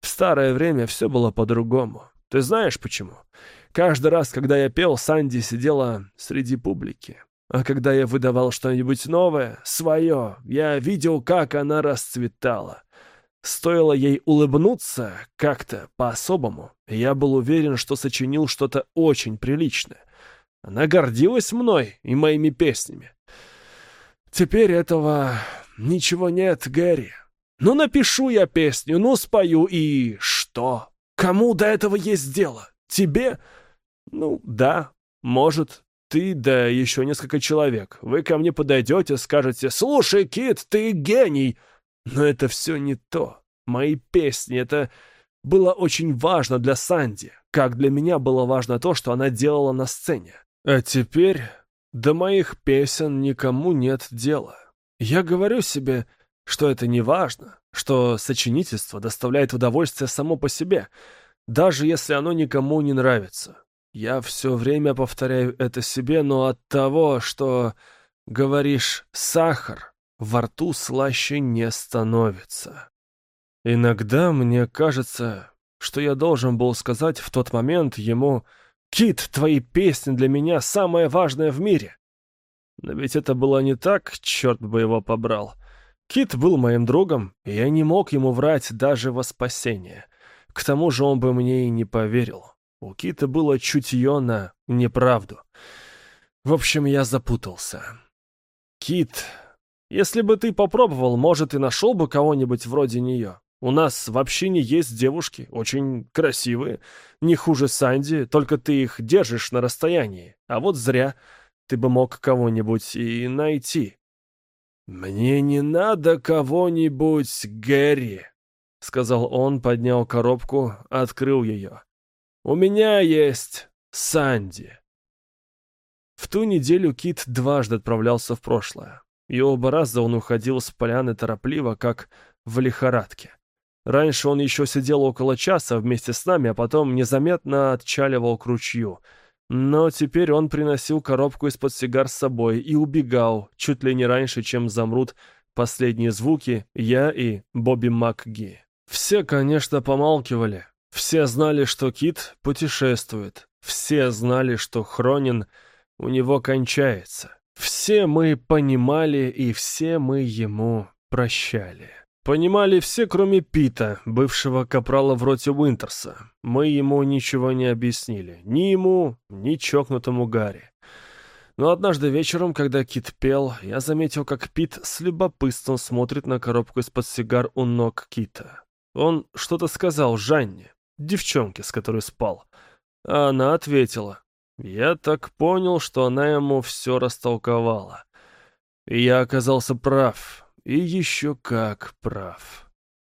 В старое время все было по-другому. Ты знаешь почему? Каждый раз, когда я пел, Санди сидела среди публики. А когда я выдавал что-нибудь новое, свое, я видел, как она расцветала. Стоило ей улыбнуться как-то по-особому, я был уверен, что сочинил что-то очень приличное. Она гордилась мной и моими песнями. Теперь этого ничего нет, Гэри. Ну, напишу я песню, ну, спою, и что? Кому до этого есть дело? Тебе? Ну, да, может, ты, да еще несколько человек. Вы ко мне подойдете, скажете, «Слушай, Кит, ты гений!» Но это все не то. Мои песни — это было очень важно для Санди, как для меня было важно то, что она делала на сцене. А теперь до моих песен никому нет дела. Я говорю себе, что это не важно, что сочинительство доставляет удовольствие само по себе, даже если оно никому не нравится. Я все время повторяю это себе, но от того, что говоришь «сахар», во рту слаще не становится. Иногда мне кажется, что я должен был сказать в тот момент ему «Кит, твои песни для меня самое важное в мире». Но ведь это было не так, черт бы его побрал. Кит был моим другом, и я не мог ему врать даже во спасение. К тому же он бы мне и не поверил. У Кита было чутье на неправду. В общем, я запутался. Кит если бы ты попробовал, может, и нашел бы кого-нибудь вроде нее. У нас вообще не есть девушки, очень красивые, не хуже Санди, только ты их держишь на расстоянии. А вот зря ты бы мог кого-нибудь и найти. «Мне не надо кого-нибудь, Гэри», — сказал он, поднял коробку, открыл ее. «У меня есть Санди». В ту неделю Кит дважды отправлялся в прошлое. И оба раза он уходил с поляны торопливо, как в лихорадке. Раньше он еще сидел около часа вместе с нами, а потом незаметно отчаливал к ручью. Но теперь он приносил коробку из-под сигар с собой и убегал, чуть ли не раньше, чем замрут последние звуки я и Бобби МакГи. Все, конечно, помалкивали. Все знали, что Кит путешествует. Все знали, что Хронин у него кончается. Все мы понимали и все мы ему прощали. Понимали все, кроме Пита, бывшего капрала в роте Уинтерса. Мы ему ничего не объяснили. Ни ему, ни чокнутому Гарри. Но однажды вечером, когда Кит пел, я заметил, как Пит с любопытством смотрит на коробку из-под сигар у ног Кита. Он что-то сказал Жанне, девчонке, с которой спал. А она ответила. Я так понял, что она ему все растолковала. И я оказался прав. И еще как прав.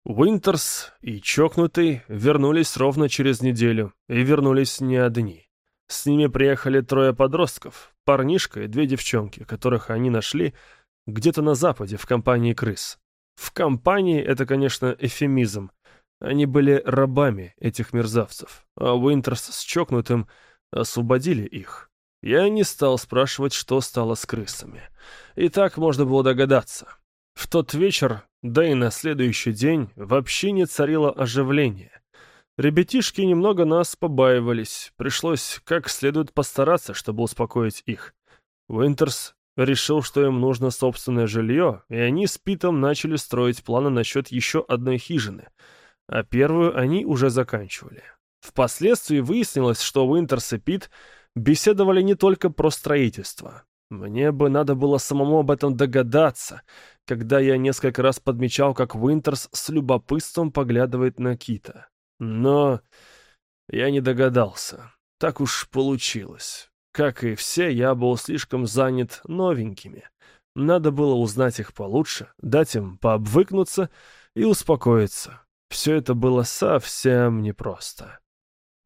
Уинтерс и Чокнутый вернулись ровно через неделю. И вернулись не одни. С ними приехали трое подростков, парнишка и две девчонки, которых они нашли где-то на западе в компании крыс. В компании это, конечно, эвфемизм. Они были рабами этих мерзавцев, а Уинтерс с Чокнутым — освободили их. Я не стал спрашивать, что стало с крысами. И так можно было догадаться. В тот вечер, да и на следующий день, вообще не царило оживление. Ребятишки немного нас побаивались, пришлось как следует постараться, чтобы успокоить их. Уинтерс решил, что им нужно собственное жилье, и они с Питом начали строить планы насчет еще одной хижины, а первую они уже заканчивали. Впоследствии выяснилось, что Уинтерс и Пит беседовали не только про строительство. Мне бы надо было самому об этом догадаться, когда я несколько раз подмечал, как Уинтерс с любопытством поглядывает на Кита. Но я не догадался. Так уж получилось. Как и все, я был слишком занят новенькими. Надо было узнать их получше, дать им пообвыкнуться и успокоиться. Все это было совсем непросто.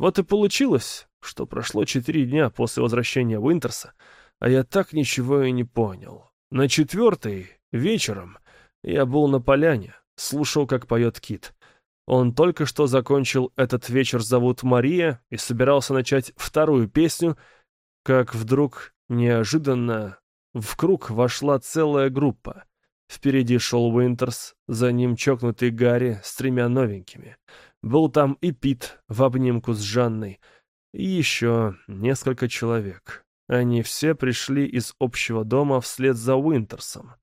Вот и получилось, что прошло четыре дня после возвращения Уинтерса, а я так ничего и не понял. На четвертый, вечером, я был на поляне, слушал, как поет Кит. Он только что закончил «Этот вечер зовут Мария» и собирался начать вторую песню, как вдруг, неожиданно, в круг вошла целая группа. Впереди шел Уинтерс, за ним чокнутый Гарри с тремя новенькими — был там и Пит в обнимку с Жанной, и еще несколько человек. Они все пришли из общего дома вслед за Уинтерсом.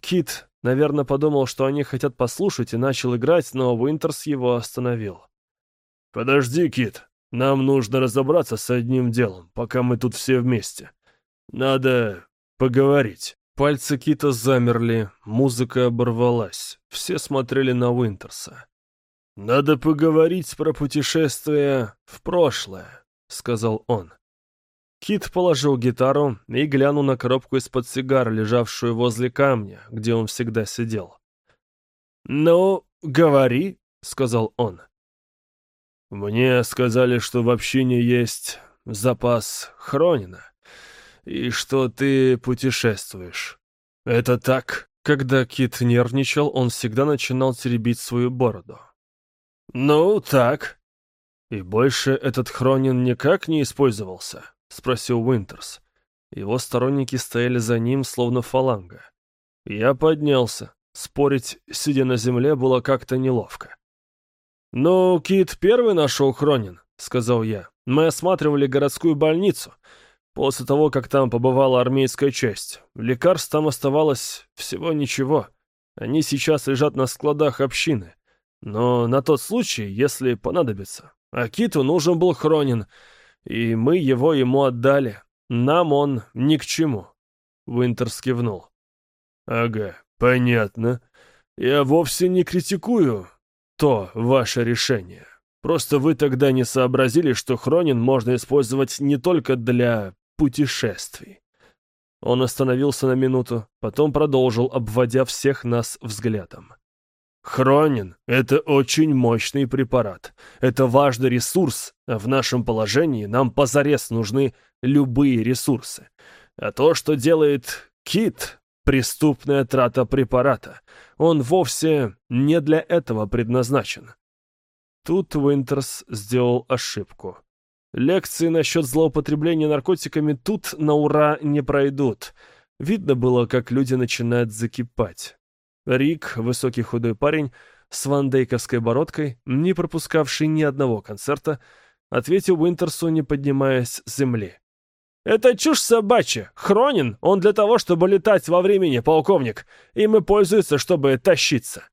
Кит Наверное, подумал, что они хотят послушать, и начал играть, но Уинтерс его остановил. «Подожди, Кит, нам нужно разобраться с одним делом, пока мы тут все вместе. Надо поговорить». Пальцы Кита замерли, музыка оборвалась. Все смотрели на Уинтерса. «Надо поговорить про путешествие в прошлое», — сказал он. Кит положил гитару и глянул на коробку из-под сигар, лежавшую возле камня, где он всегда сидел. «Ну, говори», — сказал он. «Мне сказали, что в общине есть запас Хронина, и что ты путешествуешь. Это так?» Когда Кит нервничал, он всегда начинал теребить свою бороду. «Ну, так». «И больше этот Хронин никак не использовался?» — спросил Уинтерс. Его сторонники стояли за ним, словно фаланга. Я поднялся. Спорить, сидя на земле, было как-то неловко. «Ну, Кит первый нашел Хронин», — сказал я. «Мы осматривали городскую больницу. После того, как там побывала армейская часть, лекарств там оставалось всего ничего. Они сейчас лежат на складах общины. Но на тот случай, если понадобится. А Киту нужен был Хронин, и мы его ему отдали. Нам он ни к чему. Винтерс кивнул. «Ага, понятно. Я вовсе не критикую то ваше решение. Просто вы тогда не сообразили, что Хронин можно использовать не только для путешествий. Он остановился на минуту, потом продолжил, обводя всех нас взглядом. Хронин — это очень мощный препарат. Это важный ресурс, в нашем положении нам позарез нужны любые ресурсы. А то, что делает Кит, преступная трата препарата, он вовсе не для этого предназначен. Тут Уинтерс сделал ошибку. Лекции насчет злоупотребления наркотиками тут на ура не пройдут. Видно было, как люди начинают закипать. Рик, высокий худой парень, с вандейковской бородкой, не пропускавший ни одного концерта, ответил Уинтерсу, не поднимаясь с земли. «Это чушь собачья. Хронин, он для того, чтобы летать во времени, полковник. Им и пользуется, чтобы тащиться».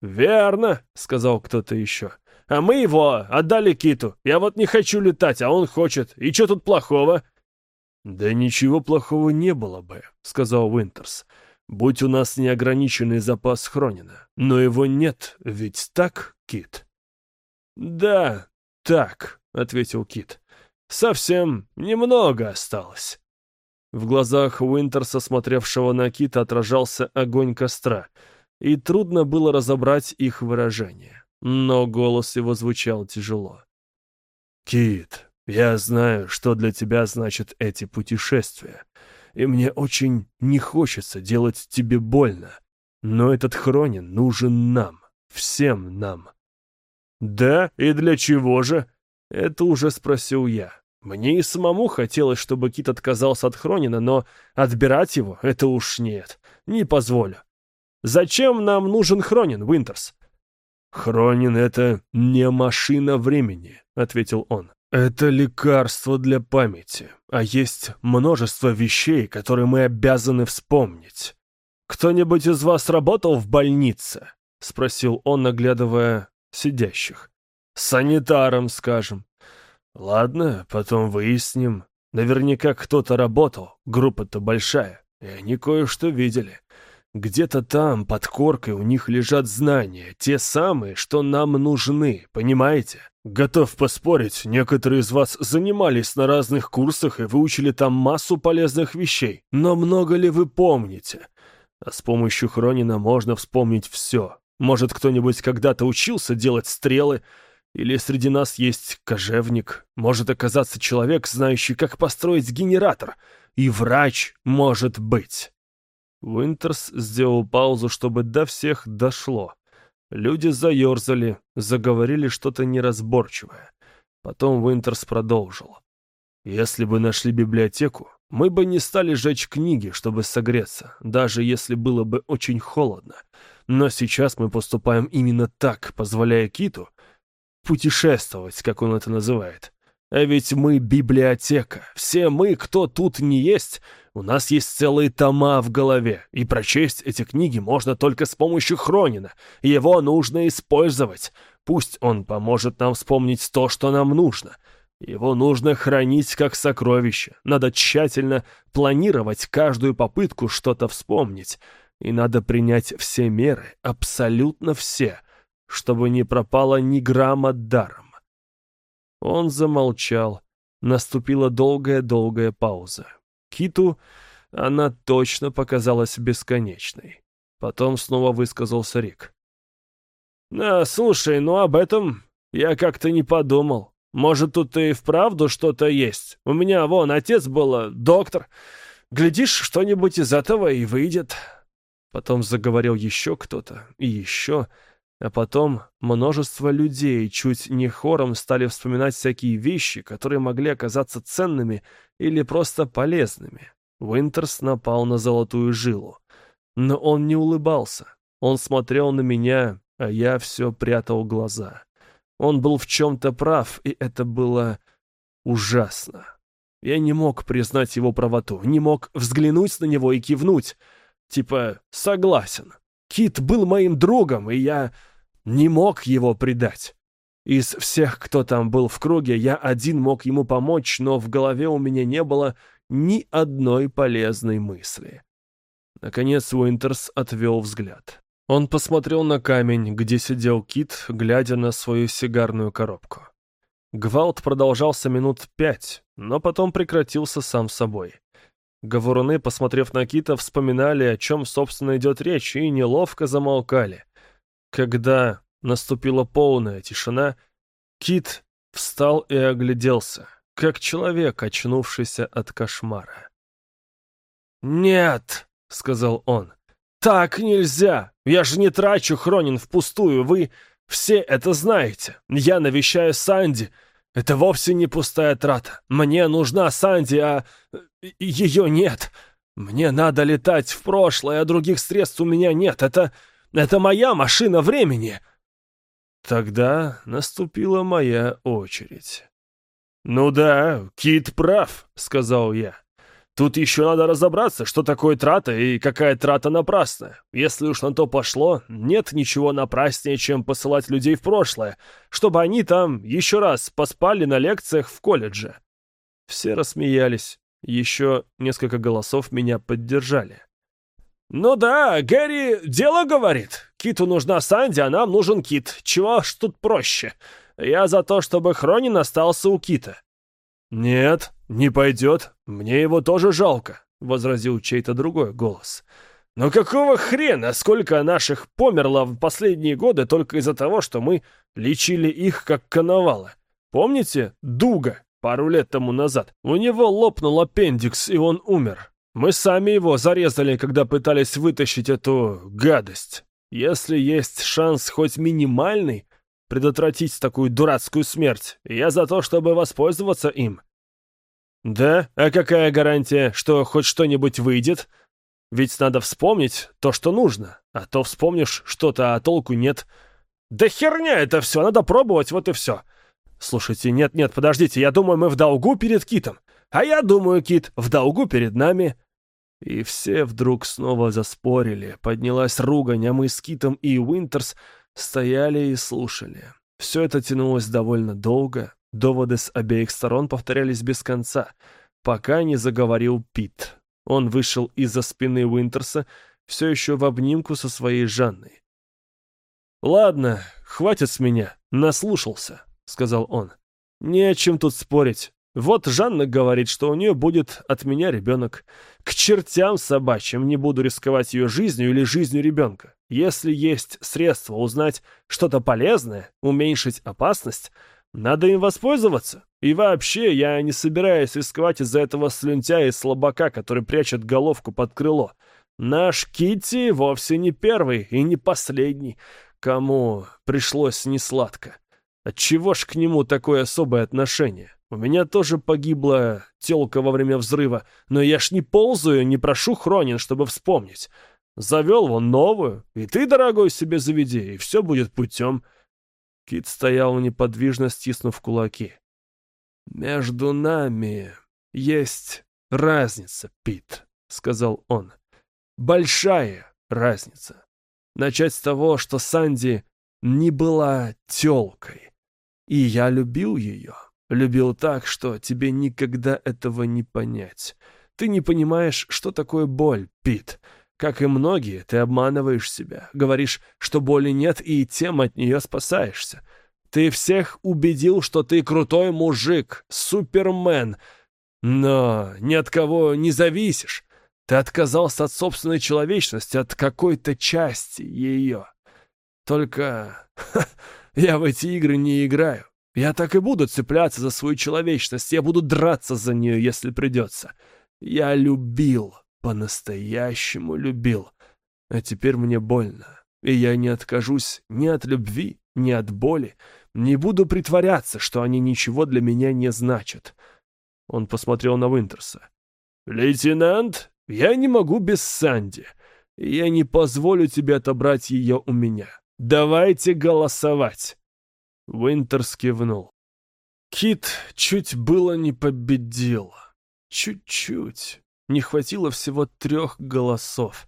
«Верно», — сказал кто-то еще. А мы его отдали Киту. Я вот не хочу летать, а он хочет. И что тут плохого?» «Да ничего плохого не было бы», — сказал Уинтерс. «Будь у нас неограниченный запас Хронина. Но его нет, ведь так, Кит?» «Да, так», — ответил Кит. «Совсем немного осталось». В глазах Уинтерса, смотревшего на Кита, отражался огонь костра, и трудно было разобрать их выражение но голос его звучал тяжело. «Кит, я знаю, что для тебя значат эти путешествия, и мне очень не хочется делать тебе больно, но этот Хронин нужен нам, всем нам». «Да? И для чего же?» — это уже спросил я. Мне и самому хотелось, чтобы Кит отказался от Хронина, но отбирать его — это уж нет, не позволю. «Зачем нам нужен Хронин, Винтерс?» «Хронин — это не машина времени», — ответил он. «Это лекарство для памяти, а есть множество вещей, которые мы обязаны вспомнить. Кто-нибудь из вас работал в больнице?» — спросил он, наглядывая сидящих. «Санитаром, скажем». «Ладно, потом выясним. Наверняка кто-то работал, группа-то большая, и они кое-что видели. Где-то там, под коркой, у них лежат знания, те самые, что нам нужны, понимаете? Готов поспорить, некоторые из вас занимались на разных курсах и выучили там массу полезных вещей. Но много ли вы помните? А с помощью Хронина можно вспомнить все. Может, кто-нибудь когда-то учился делать стрелы, или среди нас есть кожевник, может оказаться человек, знающий, как построить генератор, и врач может быть. Уинтерс сделал паузу, чтобы до всех дошло. Люди заерзали, заговорили что-то неразборчивое. Потом Уинтерс продолжил. «Если бы нашли библиотеку, мы бы не стали жечь книги, чтобы согреться, даже если было бы очень холодно. Но сейчас мы поступаем именно так, позволяя Киту путешествовать, как он это называет. А ведь мы библиотека. Все мы, кто тут не есть, у нас есть целые тома в голове, и прочесть эти книги можно только с помощью Хронина. Его нужно использовать. Пусть он поможет нам вспомнить то, что нам нужно. Его нужно хранить как сокровище. Надо тщательно планировать каждую попытку что-то вспомнить. И надо принять все меры, абсолютно все, чтобы не пропало ни грамма даром. Он замолчал. Наступила долгая-долгая пауза. Киту она точно показалась бесконечной. Потом снова высказался Рик. «А, слушай, ну об этом я как-то не подумал. Может, тут и вправду что-то есть. У меня, вон, отец был э, доктор. Глядишь, что-нибудь из этого и выйдет». Потом заговорил еще кто-то, и еще, а потом множество людей чуть не хором стали вспоминать всякие вещи, которые могли оказаться ценными или просто полезными. Уинтерс напал на золотую жилу. Но он не улыбался. Он смотрел на меня, а я все прятал глаза. Он был в чем-то прав, и это было ужасно. Я не мог признать его правоту, не мог взглянуть на него и кивнуть. Типа, согласен. Кит был моим другом, и я не мог его предать. Из всех, кто там был в круге, я один мог ему помочь, но в голове у меня не было ни одной полезной мысли. Наконец Уинтерс отвел взгляд. Он посмотрел на камень, где сидел Кит, глядя на свою сигарную коробку. Гвалт продолжался минут пять, но потом прекратился сам собой. Говоруны, посмотрев на Кита, вспоминали, о чем, собственно, идет речь, и неловко замолкали. Когда наступила полная тишина, Кит встал и огляделся, как человек, очнувшийся от кошмара. «Нет!» — сказал он. «Так нельзя! Я же не трачу Хронин впустую, вы все это знаете. Я навещаю Санди. Это вовсе не пустая трата. Мне нужна Санди, а ее нет. Мне надо летать в прошлое, а других средств у меня нет. Это... это моя машина времени!» Тогда наступила моя очередь. «Ну да, Кит прав», — сказал я. Тут еще надо разобраться, что такое трата и какая трата напрасная. Если уж на то пошло, нет ничего напраснее, чем посылать людей в прошлое, чтобы они там еще раз поспали на лекциях в колледже. Все рассмеялись. Еще несколько голосов меня поддержали. «Ну да, Гэри дело говорит. Киту нужна Санди, а нам нужен Кит. Чего ж тут проще? Я за то, чтобы Хронин остался у Кита. «Нет, не пойдет. Мне его тоже жалко», — возразил чей-то другой голос. «Но какого хрена, сколько наших померло в последние годы только из-за того, что мы лечили их как коновалы? Помните Дуга пару лет тому назад? У него лопнул аппендикс, и он умер. Мы сами его зарезали, когда пытались вытащить эту гадость. Если есть шанс хоть минимальный, предотвратить такую дурацкую смерть. Я за то, чтобы воспользоваться им». «Да? А какая гарантия, что хоть что-нибудь выйдет? Ведь надо вспомнить то, что нужно, а то вспомнишь что-то, а толку нет. Да херня это все, надо пробовать, вот и все. Слушайте, нет-нет, подождите, я думаю, мы в долгу перед Китом. А я думаю, Кит, в долгу перед нами». И все вдруг снова заспорили, поднялась ругань, а мы с Китом и Уинтерс стояли и слушали. Все это тянулось довольно долго, доводы с обеих сторон повторялись без конца, пока не заговорил Пит. Он вышел из-за спины Уинтерса, все еще в обнимку со своей Жанной. «Ладно, хватит с меня, наслушался», — сказал он. «Не о чем тут спорить. Вот Жанна говорит, что у нее будет от меня ребенок. К чертям собачьим не буду рисковать ее жизнью или жизнью ребенка. Если есть средства узнать что-то полезное, уменьшить опасность, надо им воспользоваться. И вообще, я не собираюсь рисковать из-за этого слюнтя и слабака, который прячет головку под крыло. Наш Китти вовсе не первый и не последний, кому пришлось несладко. Отчего ж к нему такое особое отношение? У меня тоже погибла телка во время взрыва, но я ж не ползаю, не прошу Хронин, чтобы вспомнить. Завел вон новую, и ты, дорогой, себе заведи, и все будет путем. Кит стоял неподвижно, стиснув кулаки. «Между нами есть разница, Пит», — сказал он. «Большая разница. Начать с того, что Санди не была тёлкой. И я любил ее. Любил так, что тебе никогда этого не понять. Ты не понимаешь, что такое боль, Пит. Как и многие, ты обманываешь себя. Говоришь, что боли нет, и тем от нее спасаешься. Ты всех убедил, что ты крутой мужик, супермен. Но ни от кого не зависишь. Ты отказался от собственной человечности, от какой-то части ее. Только ха, я в эти игры не играю. Я так и буду цепляться за свою человечность. Я буду драться за нее, если придется. Я любил, по-настоящему любил. А теперь мне больно. И я не откажусь ни от любви, ни от боли. Не буду притворяться, что они ничего для меня не значат. Он посмотрел на Винтерса. «Лейтенант, я не могу без Санди. Я не позволю тебе отобрать ее у меня. Давайте голосовать!» Винтерс кивнул. Кит чуть было не победил. Чуть-чуть. Не хватило всего трех голосов.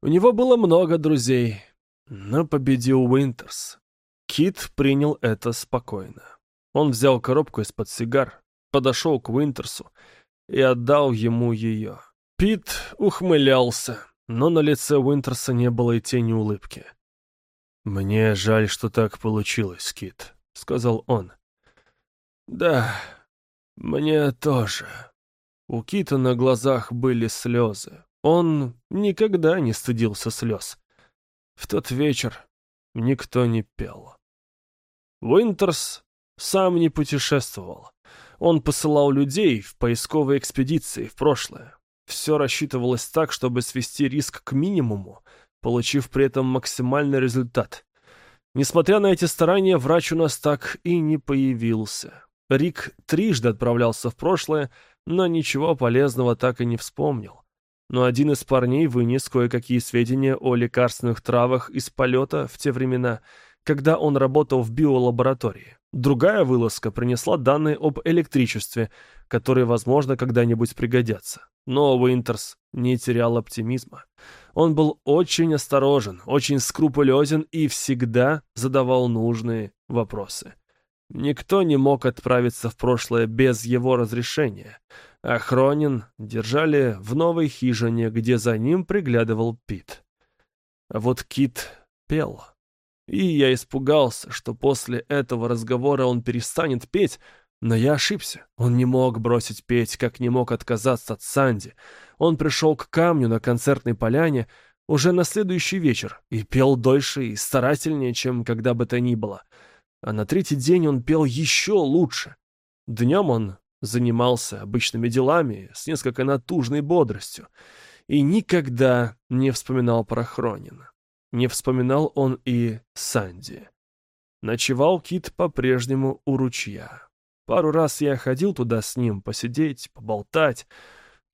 У него было много друзей, но победил Уинтерс. Кит принял это спокойно. Он взял коробку из-под сигар, подошел к Уинтерсу и отдал ему ее. Пит ухмылялся, но на лице Уинтерса не было и тени улыбки. «Мне жаль, что так получилось, Кит», — сказал он. «Да, мне тоже». У Кита на глазах были слезы. Он никогда не стыдился слез. В тот вечер никто не пел. Уинтерс сам не путешествовал. Он посылал людей в поисковые экспедиции в прошлое. Все рассчитывалось так, чтобы свести риск к минимуму, получив при этом максимальный результат. Несмотря на эти старания, врач у нас так и не появился. Рик трижды отправлялся в прошлое, но ничего полезного так и не вспомнил. Но один из парней вынес кое-какие сведения о лекарственных травах из полета в те времена, когда он работал в биолаборатории. Другая вылазка принесла данные об электричестве, которые, возможно, когда-нибудь пригодятся. Но Уинтерс не терял оптимизма. Он был очень осторожен, очень скрупулезен и всегда задавал нужные вопросы. Никто не мог отправиться в прошлое без его разрешения, а Хронин держали в новой хижине, где за ним приглядывал Пит. Вот Кит пел. И я испугался, что после этого разговора он перестанет петь, но я ошибся. Он не мог бросить петь, как не мог отказаться от Санди. Он пришел к камню на концертной поляне уже на следующий вечер и пел дольше и старательнее, чем когда бы то ни было. А на третий день он пел еще лучше. Днем он занимался обычными делами с несколько натужной бодростью и никогда не вспоминал про Хронина. Не вспоминал он и Санди. Ночевал Кит по-прежнему у ручья. Пару раз я ходил туда с ним посидеть, поболтать.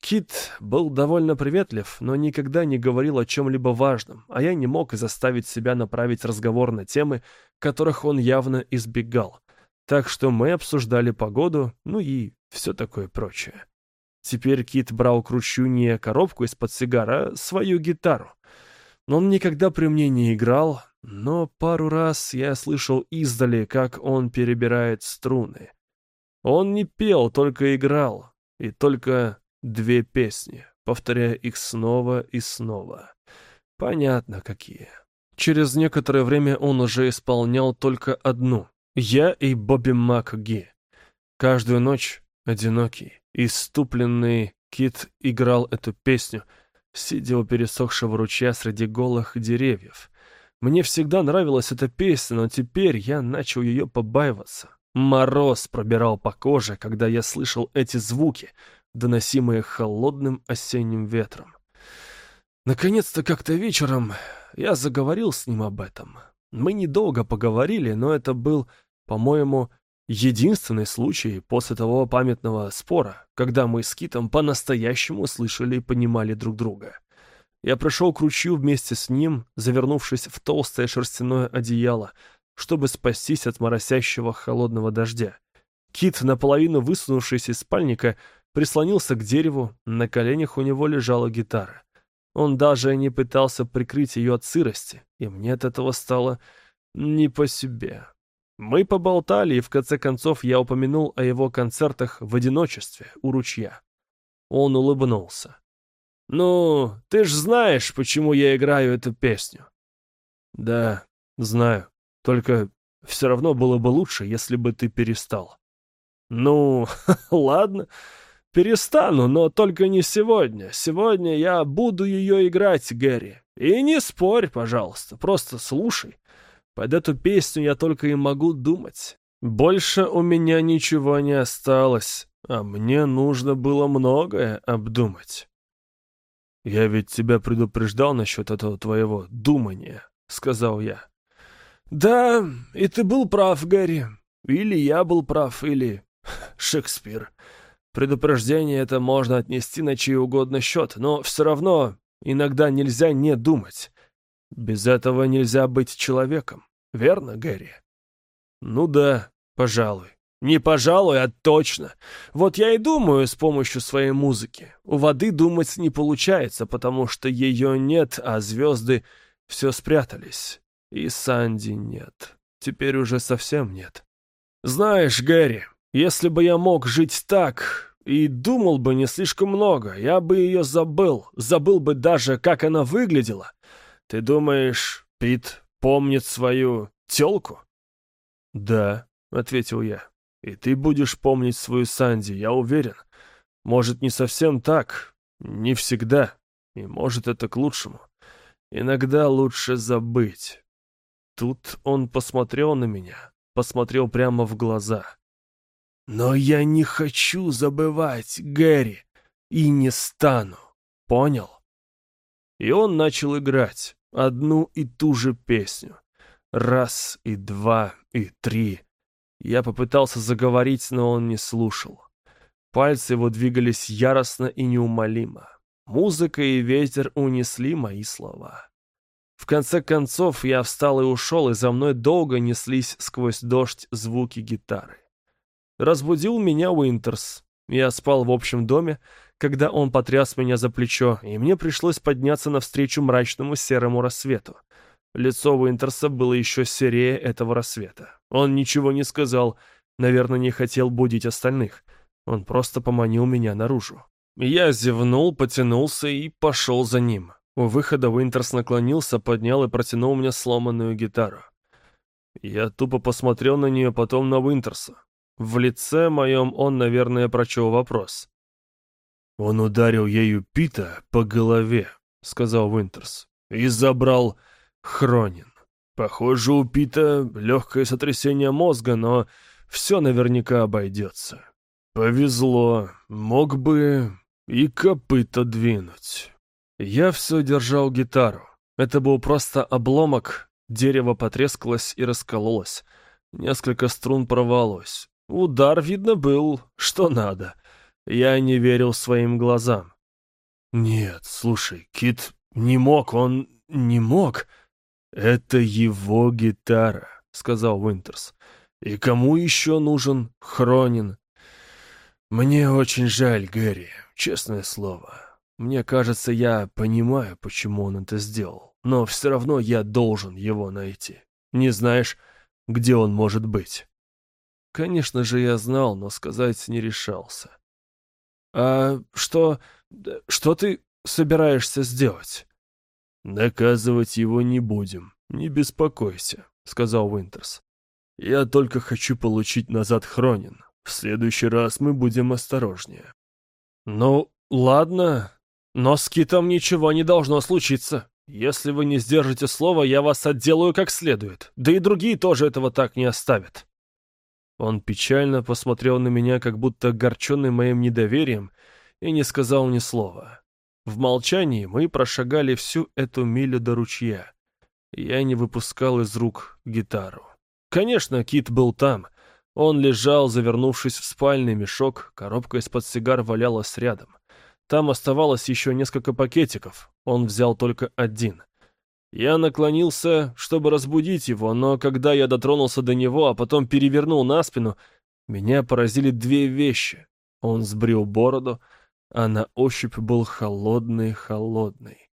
Кит был довольно приветлив, но никогда не говорил о чем-либо важном, а я не мог заставить себя направить разговор на темы, которых он явно избегал. Так что мы обсуждали погоду, ну и все такое прочее. Теперь Кит брал к ручью не коробку из-под сигара, а свою гитару. Он никогда при мне не играл, но пару раз я слышал издали, как он перебирает струны. Он не пел, только играл. И только две песни, повторяя их снова и снова. Понятно, какие. Через некоторое время он уже исполнял только одну. Я и Бобби МакГи. Каждую ночь одинокий, иступленный Кит играл эту песню, сидя у пересохшего ручья среди голых деревьев. Мне всегда нравилась эта песня, но теперь я начал ее побаиваться. Мороз пробирал по коже, когда я слышал эти звуки, доносимые холодным осенним ветром. Наконец-то как-то вечером я заговорил с ним об этом. Мы недолго поговорили, но это был, по-моему, единственный случай после того памятного спора, когда мы с Китом по-настоящему слышали и понимали друг друга. Я пришел к ручью вместе с ним, завернувшись в толстое шерстяное одеяло, чтобы спастись от моросящего холодного дождя. Кит, наполовину высунувшись из спальника, прислонился к дереву, на коленях у него лежала гитара. Он даже не пытался прикрыть ее от сырости, и мне от этого стало не по себе. Мы поболтали, и в конце концов я упомянул о его концертах в одиночестве у ручья. Он улыбнулся. «Ну, ты ж знаешь, почему я играю эту песню». «Да, знаю. Только все равно было бы лучше, если бы ты перестал». «Ну, ладно, перестану, но только не сегодня. Сегодня я буду ее играть, Гэри. И не спорь, пожалуйста, просто слушай. Под эту песню я только и могу думать. Больше у меня ничего не осталось, а мне нужно было многое обдумать». «Я ведь тебя предупреждал насчет этого твоего думания», — сказал я. «Да, и ты был прав, Гэри. Или я был прав, или Шекспир. Предупреждение это можно отнести на чей угодно счет, но все равно иногда нельзя не думать. Без этого нельзя быть человеком. Верно, Гэри? Ну да, пожалуй. Не пожалуй, а точно. Вот я и думаю с помощью своей музыки. У воды думать не получается, потому что ее нет, а звезды все спрятались. И Санди нет. Теперь уже совсем нет. Знаешь, Гэри, если бы я мог жить так и думал бы не слишком много, я бы ее забыл, забыл бы даже, как она выглядела. Ты думаешь, Пит помнит свою телку? Да, ответил я. И ты будешь помнить свою Санди, я уверен. Может, не совсем так, не всегда, и может, это к лучшему. Иногда лучше забыть. Тут он посмотрел на меня, посмотрел прямо в глаза. Но я не хочу забывать, Гэри, и не стану. Понял? И он начал играть одну и ту же песню. Раз и два и три. Я попытался заговорить, но он не слушал. Пальцы его двигались яростно и неумолимо. Музыка и ветер унесли мои слова. В конце концов я встал и ушел, и за мной долго неслись сквозь дождь звуки гитары. Разбудил меня Уинтерс. Я спал в общем доме, когда он потряс меня за плечо, и мне пришлось подняться навстречу мрачному серому рассвету. Лицо Уинтерса было еще серее этого рассвета. Он ничего не сказал, наверное, не хотел будить остальных. Он просто поманил меня наружу. Я зевнул, потянулся и пошел за ним. У выхода Уинтерс наклонился, поднял и протянул мне сломанную гитару. Я тупо посмотрел на нее, потом на Уинтерса. В лице моем он, наверное, прочел вопрос. «Он ударил ею Пита по голове», — сказал Уинтерс, — «и забрал Хронин. Похоже, у Пита легкое сотрясение мозга, но все наверняка обойдется. Повезло, мог бы и копыта двинуть». Я все держал гитару. Это был просто обломок, дерево потрескалось и раскололось. Несколько струн порвалось. Удар, видно, был, что надо. Я не верил своим глазам. «Нет, слушай, Кит не мог, он не мог. Это его гитара», — сказал Уинтерс. «И кому еще нужен Хронин?» «Мне очень жаль, Гэри, честное слово. Мне кажется, я понимаю, почему он это сделал, но все равно я должен его найти. Не знаешь, где он может быть?» Конечно же, я знал, но сказать не решался. «А что... что ты собираешься сделать?» «Наказывать его не будем, не беспокойся», — сказал Уинтерс. «Я только хочу получить назад Хронин. В следующий раз мы будем осторожнее». «Ну, ладно, но с Китом ничего не должно случиться. Если вы не сдержите слово, я вас отделаю как следует. Да и другие тоже этого так не оставят». Он печально посмотрел на меня, как будто огорченный моим недоверием, и не сказал ни слова. В молчании мы прошагали всю эту милю до ручья. Я не выпускал из рук гитару. Конечно, Кит был там. Он лежал, завернувшись в спальный мешок, коробка из-под сигар валялась рядом. Там оставалось еще несколько пакетиков, он взял только один. Я наклонился, чтобы разбудить его, но когда я дотронулся до него, а потом перевернул на спину, меня поразили две вещи. Он сбрил бороду, а на ощупь был холодный-холодный.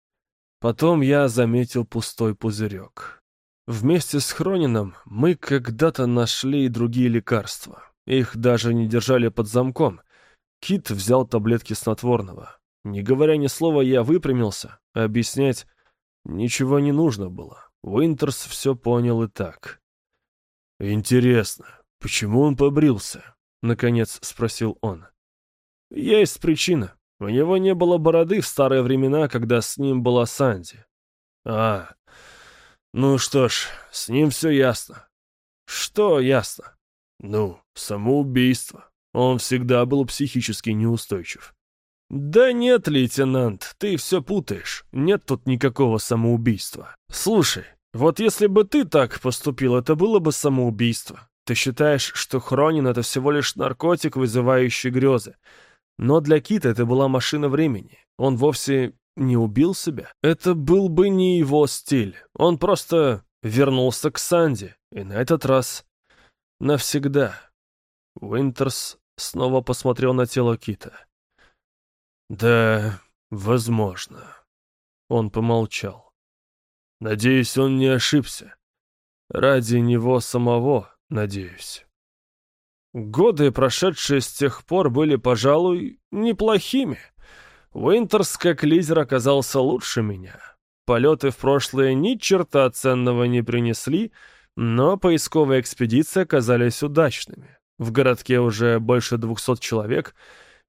Потом я заметил пустой пузырек. Вместе с Хронином мы когда-то нашли и другие лекарства. Их даже не держали под замком. Кит взял таблетки снотворного. Не говоря ни слова, я выпрямился. Объяснять ничего не нужно было. Уинтерс все понял и так. «Интересно, почему он побрился?» — наконец спросил он. «Есть причина. У него не было бороды в старые времена, когда с ним была Санди». «А, ну что ж, с ним все ясно». «Что ясно?» «Ну, самоубийство. Он всегда был психически неустойчив». «Да нет, лейтенант, ты все путаешь. Нет тут никакого самоубийства. Слушай, вот если бы ты так поступил, это было бы самоубийство. Ты считаешь, что Хронин — это всего лишь наркотик, вызывающий грезы. Но для Кита это была машина времени. Он вовсе не убил себя. Это был бы не его стиль. Он просто вернулся к Санди. И на этот раз навсегда. Уинтерс снова посмотрел на тело Кита. «Да, возможно». Он помолчал. «Надеюсь, он не ошибся. Ради него самого, надеюсь». Годы, прошедшие с тех пор, были, пожалуй, неплохими. Уинтерс как лидер оказался лучше меня. Полеты в прошлое ни черта ценного не принесли, но поисковые экспедиции оказались удачными. В городке уже больше двухсот человек,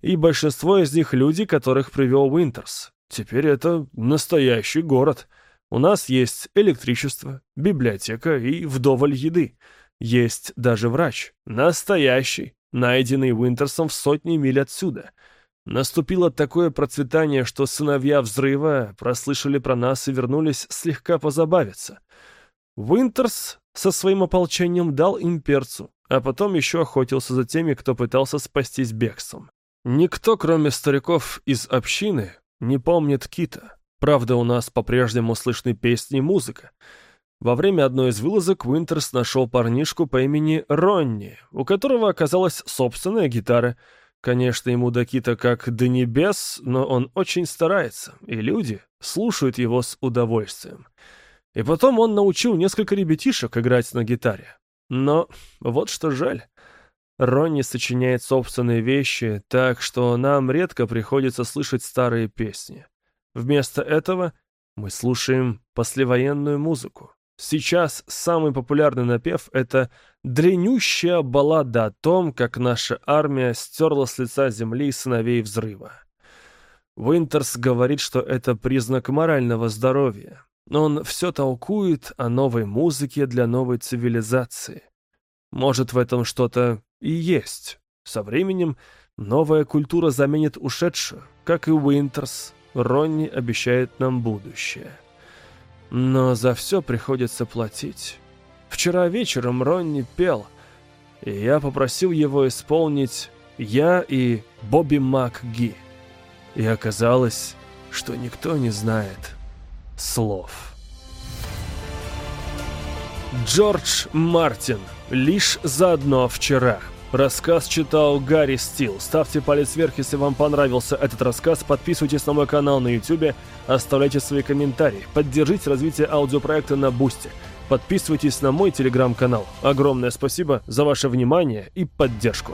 и большинство из них люди, которых привел Уинтерс. Теперь это настоящий город. У нас есть электричество, библиотека и вдоволь еды. Есть даже врач. Настоящий. Найденный Уинтерсом в сотне миль отсюда. Наступило такое процветание, что сыновья взрыва прослышали про нас и вернулись слегка позабавиться. Уинтерс со своим ополчением дал им перцу, а потом еще охотился за теми, кто пытался спастись бегством. Никто, кроме стариков из общины, не помнит Кита. Правда, у нас по-прежнему слышны песни и музыка. Во время одной из вылазок Уинтерс нашел парнишку по имени Ронни, у которого оказалась собственная гитара. Конечно, ему до кита как до небес, но он очень старается, и люди слушают его с удовольствием. И потом он научил несколько ребятишек играть на гитаре. Но вот что жаль. Ронни сочиняет собственные вещи, так что нам редко приходится слышать старые песни. Вместо этого мы слушаем послевоенную музыку. Сейчас самый популярный напев — это дренющая баллада о том, как наша армия стерла с лица земли сыновей взрыва. Уинтерс говорит, что это признак морального здоровья. Он все толкует о новой музыке для новой цивилизации. Может, в этом что-то и есть. Со временем новая культура заменит ушедшую, как и Уинтерс. Ронни обещает нам будущее. Но за все приходится платить. Вчера вечером Ронни пел, и я попросил его исполнить «Я и Бобби МакГи». И оказалось, что никто не знает слов. Джордж Мартин. Лишь заодно вчера. Рассказ читал Гарри Стил. Ставьте палец вверх, если вам понравился этот рассказ. Подписывайтесь на мой канал на YouTube. Оставляйте свои комментарии. Поддержите развитие аудиопроекта на Бусте. Подписывайтесь на мой телеграм-канал. Огромное спасибо за ваше внимание и поддержку.